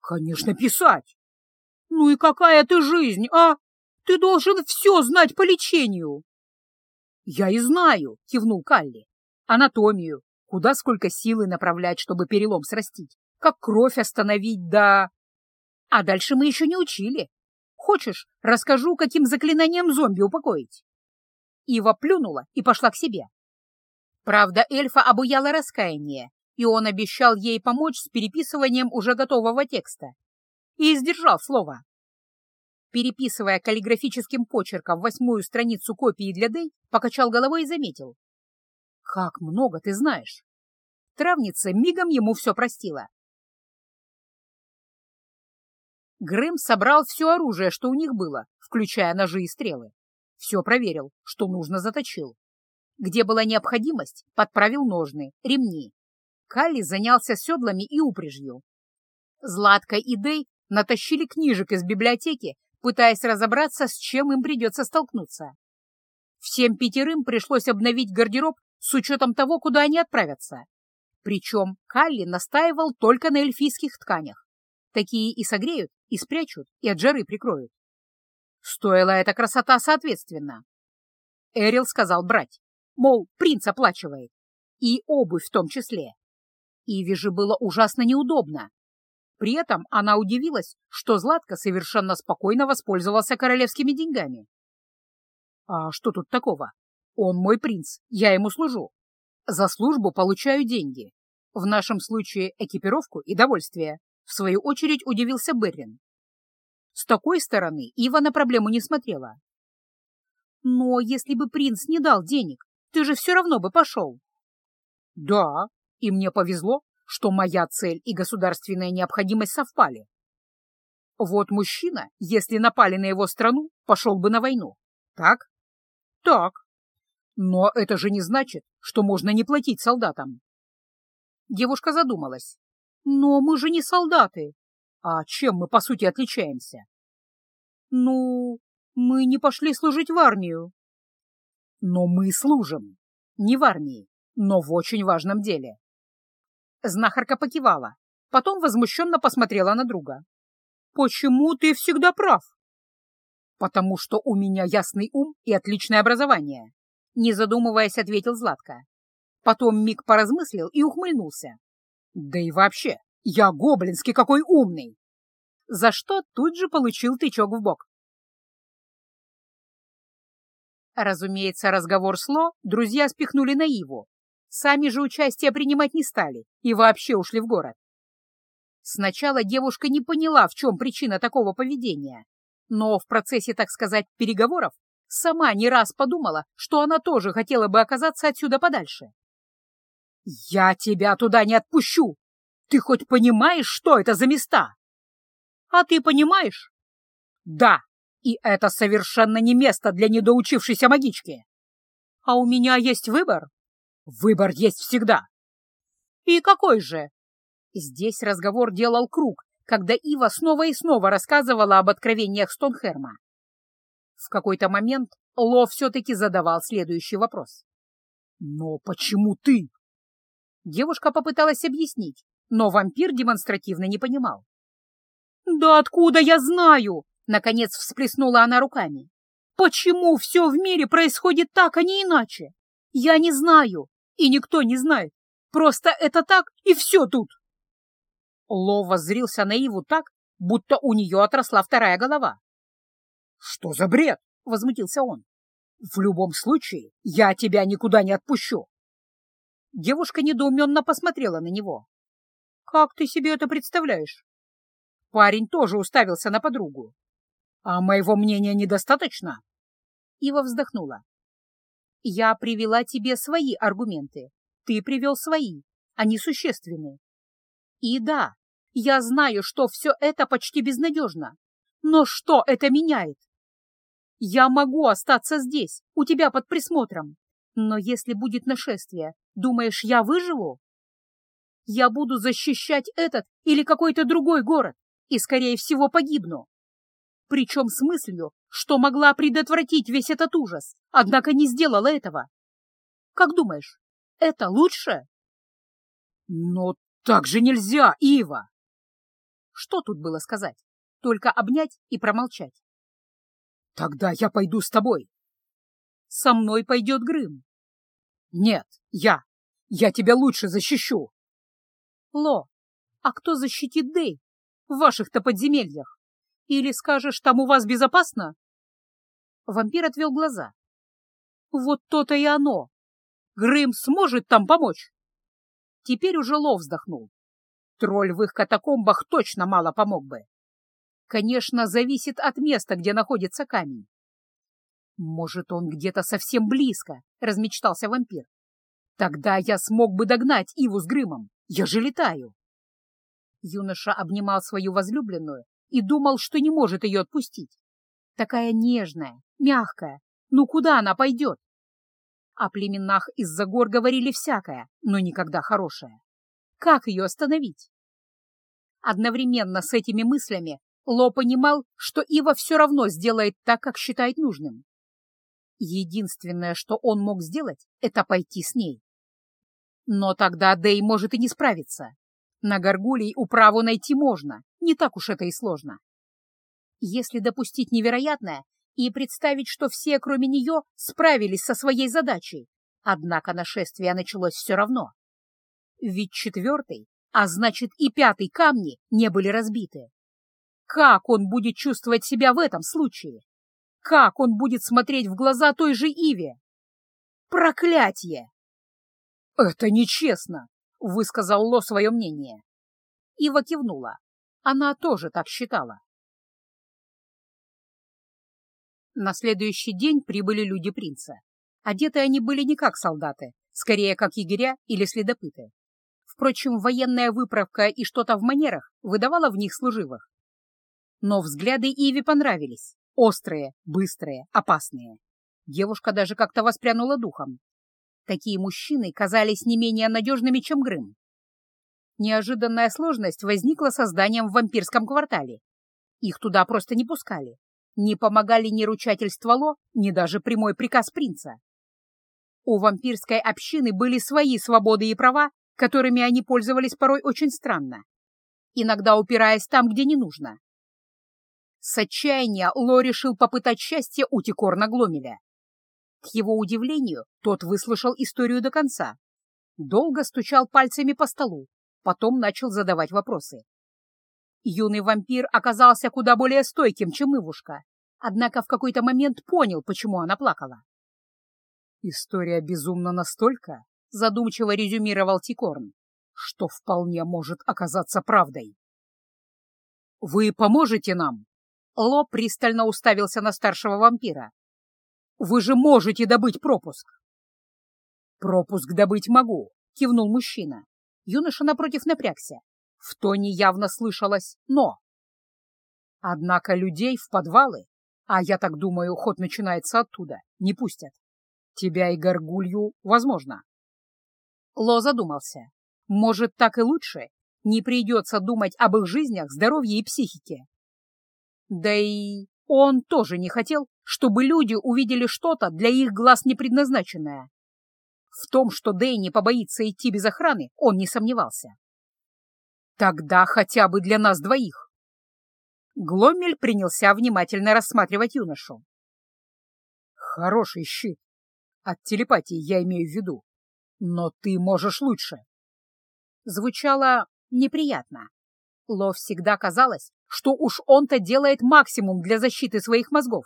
Speaker 1: «Конечно, писать! Ну и какая ты жизнь, а? Ты должен все знать по лечению!» «Я и знаю», — кивнул Калли. «Анатомию, куда сколько силы направлять, чтобы перелом срастить, как кровь остановить, да...» «А дальше мы еще не учили. Хочешь, расскажу, каким заклинанием зомби упокоить?» Ива плюнула и пошла к себе. Правда, эльфа обуяло раскаяние, и он обещал ей помочь с переписыванием уже готового текста. И сдержал слово. Переписывая каллиграфическим почерком восьмую страницу копии для Дэй, покачал головой и заметил. «Как много ты знаешь!» Травница мигом ему все простила. Грэм собрал все оружие, что у них было, включая ножи и стрелы. Все проверил, что нужно заточил. Где была необходимость, подправил ножны, ремни. Калли занялся седлами и упряжью. Златка и Дэй натащили книжек из библиотеки, пытаясь разобраться, с чем им придется столкнуться. Всем пятерым пришлось обновить гардероб с учетом того, куда они отправятся. Причем Калли настаивал только на эльфийских тканях. Такие и согреют, и спрячут, и от жары прикроют. Стоила эта красота соответственно. Эрил сказал брать, мол, принц оплачивает. И обувь в том числе. Иви же было ужасно неудобно. При этом она удивилась, что Златко совершенно спокойно воспользовался королевскими деньгами. «А что тут такого? Он мой принц, я ему служу. За службу получаю деньги. В нашем случае экипировку и довольствие», — в свою очередь удивился Беррин. С такой стороны Ива на проблему не смотрела. «Но если бы принц не дал денег, ты же все равно бы пошел». «Да, и мне повезло, что моя цель и государственная необходимость совпали. Вот мужчина, если напали на его страну, пошел бы на войну. Так? Так. Но это же не значит, что можно не платить солдатам. Девушка задумалась. Но мы же не солдаты. А чем мы, по сути, отличаемся? Ну, мы не пошли служить в армию. Но мы служим. Не в армии, но в очень важном деле. Знахарка покивала, потом возмущенно посмотрела на друга. «Почему ты всегда прав?» «Потому что у меня ясный ум и отличное образование», не задумываясь, ответил Златко. Потом миг поразмыслил и ухмыльнулся. «Да и вообще, я гоблинский какой умный!» За что тут же получил тычок в бок. Разумеется, разговор сло друзья спихнули на Иву, Сами же участие принимать не стали и вообще ушли в город. Сначала девушка не поняла, в чем причина такого поведения, но в процессе, так сказать, переговоров сама не раз подумала, что она тоже хотела бы оказаться отсюда подальше. «Я тебя туда не отпущу! Ты хоть понимаешь, что это за места?» «А ты понимаешь?» «Да, и это совершенно не место для недоучившейся магички!» «А у меня есть выбор?» Выбор есть всегда. И какой же? Здесь разговор делал круг, когда Ива снова и снова рассказывала об откровениях Стонхерма. В какой-то момент Ло все-таки задавал следующий вопрос. «Но почему ты?» Девушка попыталась объяснить, но вампир демонстративно не понимал. «Да откуда я знаю?» — наконец всплеснула она руками. «Почему все в мире происходит так, а не иначе? Я не знаю, и никто не знает. Просто это так, и все тут. Ло воззрился на Иву так, будто у нее отросла вторая голова. «Что за бред?» — возмутился он. «В любом случае, я тебя никуда не отпущу». Девушка недоуменно посмотрела на него. «Как ты себе это представляешь?» Парень тоже уставился на подругу. «А моего мнения недостаточно?» Ива вздохнула. Я привела тебе свои аргументы, ты привел свои, они существенны. И да, я знаю, что все это почти безнадежно, Но что это меняет? Я могу остаться здесь, у тебя под присмотром. Но если будет нашествие, думаешь, я выживу? Я буду защищать этот или какой-то другой город и, скорее всего, погибну. Причем с мыслью, что могла предотвратить весь этот ужас, однако не сделала этого. Как думаешь, это лучше?
Speaker 2: Но так же нельзя, Ива!
Speaker 1: Что тут было сказать? Только обнять и промолчать.
Speaker 2: Тогда я пойду с тобой.
Speaker 1: Со мной пойдет Грым.
Speaker 2: Нет, я. Я тебя лучше защищу.
Speaker 1: Ло, а кто защитит Дэй? В ваших-то подземельях? Или скажешь, там у вас безопасно? Вампир отвел глаза. Вот то-то и оно. Грым сможет там помочь. Теперь уже Ло вздохнул. Тролль в их катакомбах точно мало помог бы. Конечно, зависит от места, где находится камень. Может, он где-то совсем близко, размечтался вампир. Тогда я смог бы догнать Иву с Грымом. Я же летаю. Юноша обнимал свою возлюбленную и думал, что не может ее отпустить. Такая нежная, мягкая. Ну куда она пойдет? О племенах из-за гор говорили всякое, но никогда хорошее. Как ее остановить? Одновременно с этими мыслями Ло понимал, что Ива все равно сделает так, как считает нужным. Единственное, что он мог сделать, это пойти с ней. Но тогда Дэй может и не справиться. На Гаргулей управу найти можно, не так уж это и сложно. Если допустить невероятное и представить, что все, кроме нее, справились со своей задачей, однако нашествие началось все равно. Ведь четвертый, а значит и пятый камни не были разбиты. Как он будет чувствовать себя в этом случае? Как он будет смотреть в глаза той же Иве? Проклятье! «Это нечестно!» — высказал Ло свое мнение. Ива кивнула. Она тоже так считала. На следующий день прибыли люди принца. Одеты они были не как солдаты, скорее как егеря или следопыты. Впрочем, военная выправка и что-то в манерах выдавала в них служивых. Но взгляды Иви понравились. Острые, быстрые, опасные. Девушка даже как-то воспрянула духом. Такие мужчины казались не менее надежными, чем Грым. Неожиданная сложность возникла созданием в вампирском квартале. Их туда просто не пускали. Не помогали ни ручательство Ло, ни даже прямой приказ принца. У вампирской общины были свои свободы и права, которыми они пользовались порой очень странно, иногда упираясь там, где не нужно. С отчаяния Ло решил попытать счастье у Тикорна Гломеля. К его удивлению, тот выслушал историю до конца. Долго стучал пальцами по столу, потом начал задавать вопросы. Юный вампир оказался куда более стойким, чем Ивушка, однако в какой-то момент понял, почему она плакала. «История безумна настолько», — задумчиво резюмировал Тикорн, «что вполне может оказаться правдой». «Вы поможете нам?» Ло пристально уставился на старшего вампира. «Вы же можете добыть пропуск!» «Пропуск добыть могу», — кивнул мужчина. Юноша напротив напрягся. В тоне явно слышалось «но». Однако людей в подвалы, а я так думаю, ход начинается оттуда, не пустят. Тебя и горгулью возможно. Ло задумался. Может, так и лучше? Не придется думать об их жизнях, здоровье и психике. Да и он тоже не хотел, чтобы люди увидели что-то для их глаз непредназначенное. В том, что Дэй не побоится идти без охраны, он не сомневался. Тогда хотя бы для нас двоих. Гломель принялся внимательно рассматривать юношу. Хороший щит. От телепатии я имею в виду. Но ты можешь лучше. Звучало неприятно. Ло всегда казалось, что уж он-то делает максимум для защиты своих мозгов.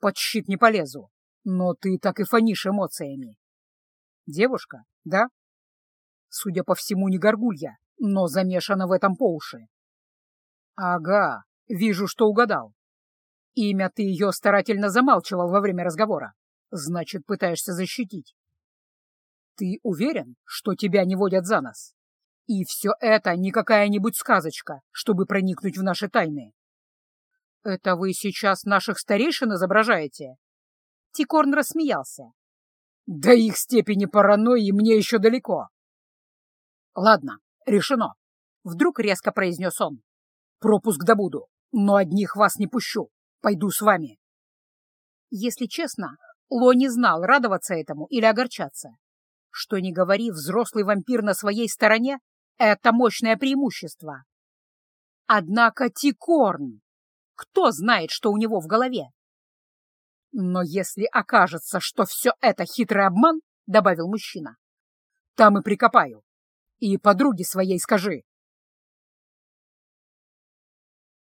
Speaker 1: Под щит не полезу, но ты так и фонишь эмоциями. Девушка, да? Судя по всему, не горгулья, но замешана в этом по уши. Ага, вижу, что угадал. Имя ты ее старательно замалчивал во время разговора. Значит, пытаешься защитить. Ты уверен, что тебя не водят за нос? И все это не какая-нибудь сказочка, чтобы проникнуть в наши тайны. «Это вы сейчас наших старейшин изображаете?» Тикорн рассмеялся. «До их степени паранойи мне еще далеко». «Ладно, решено», — вдруг резко произнес он. «Пропуск добуду, но одних вас не пущу. Пойду с вами». Если честно, Ло не знал, радоваться этому или огорчаться. Что ни говори, взрослый вампир на своей стороне — это мощное преимущество. Однако Тикорн... Кто знает, что у него в голове? Но если окажется, что все это хитрый обман, — добавил мужчина, — там и прикопаю. И подруге своей скажи,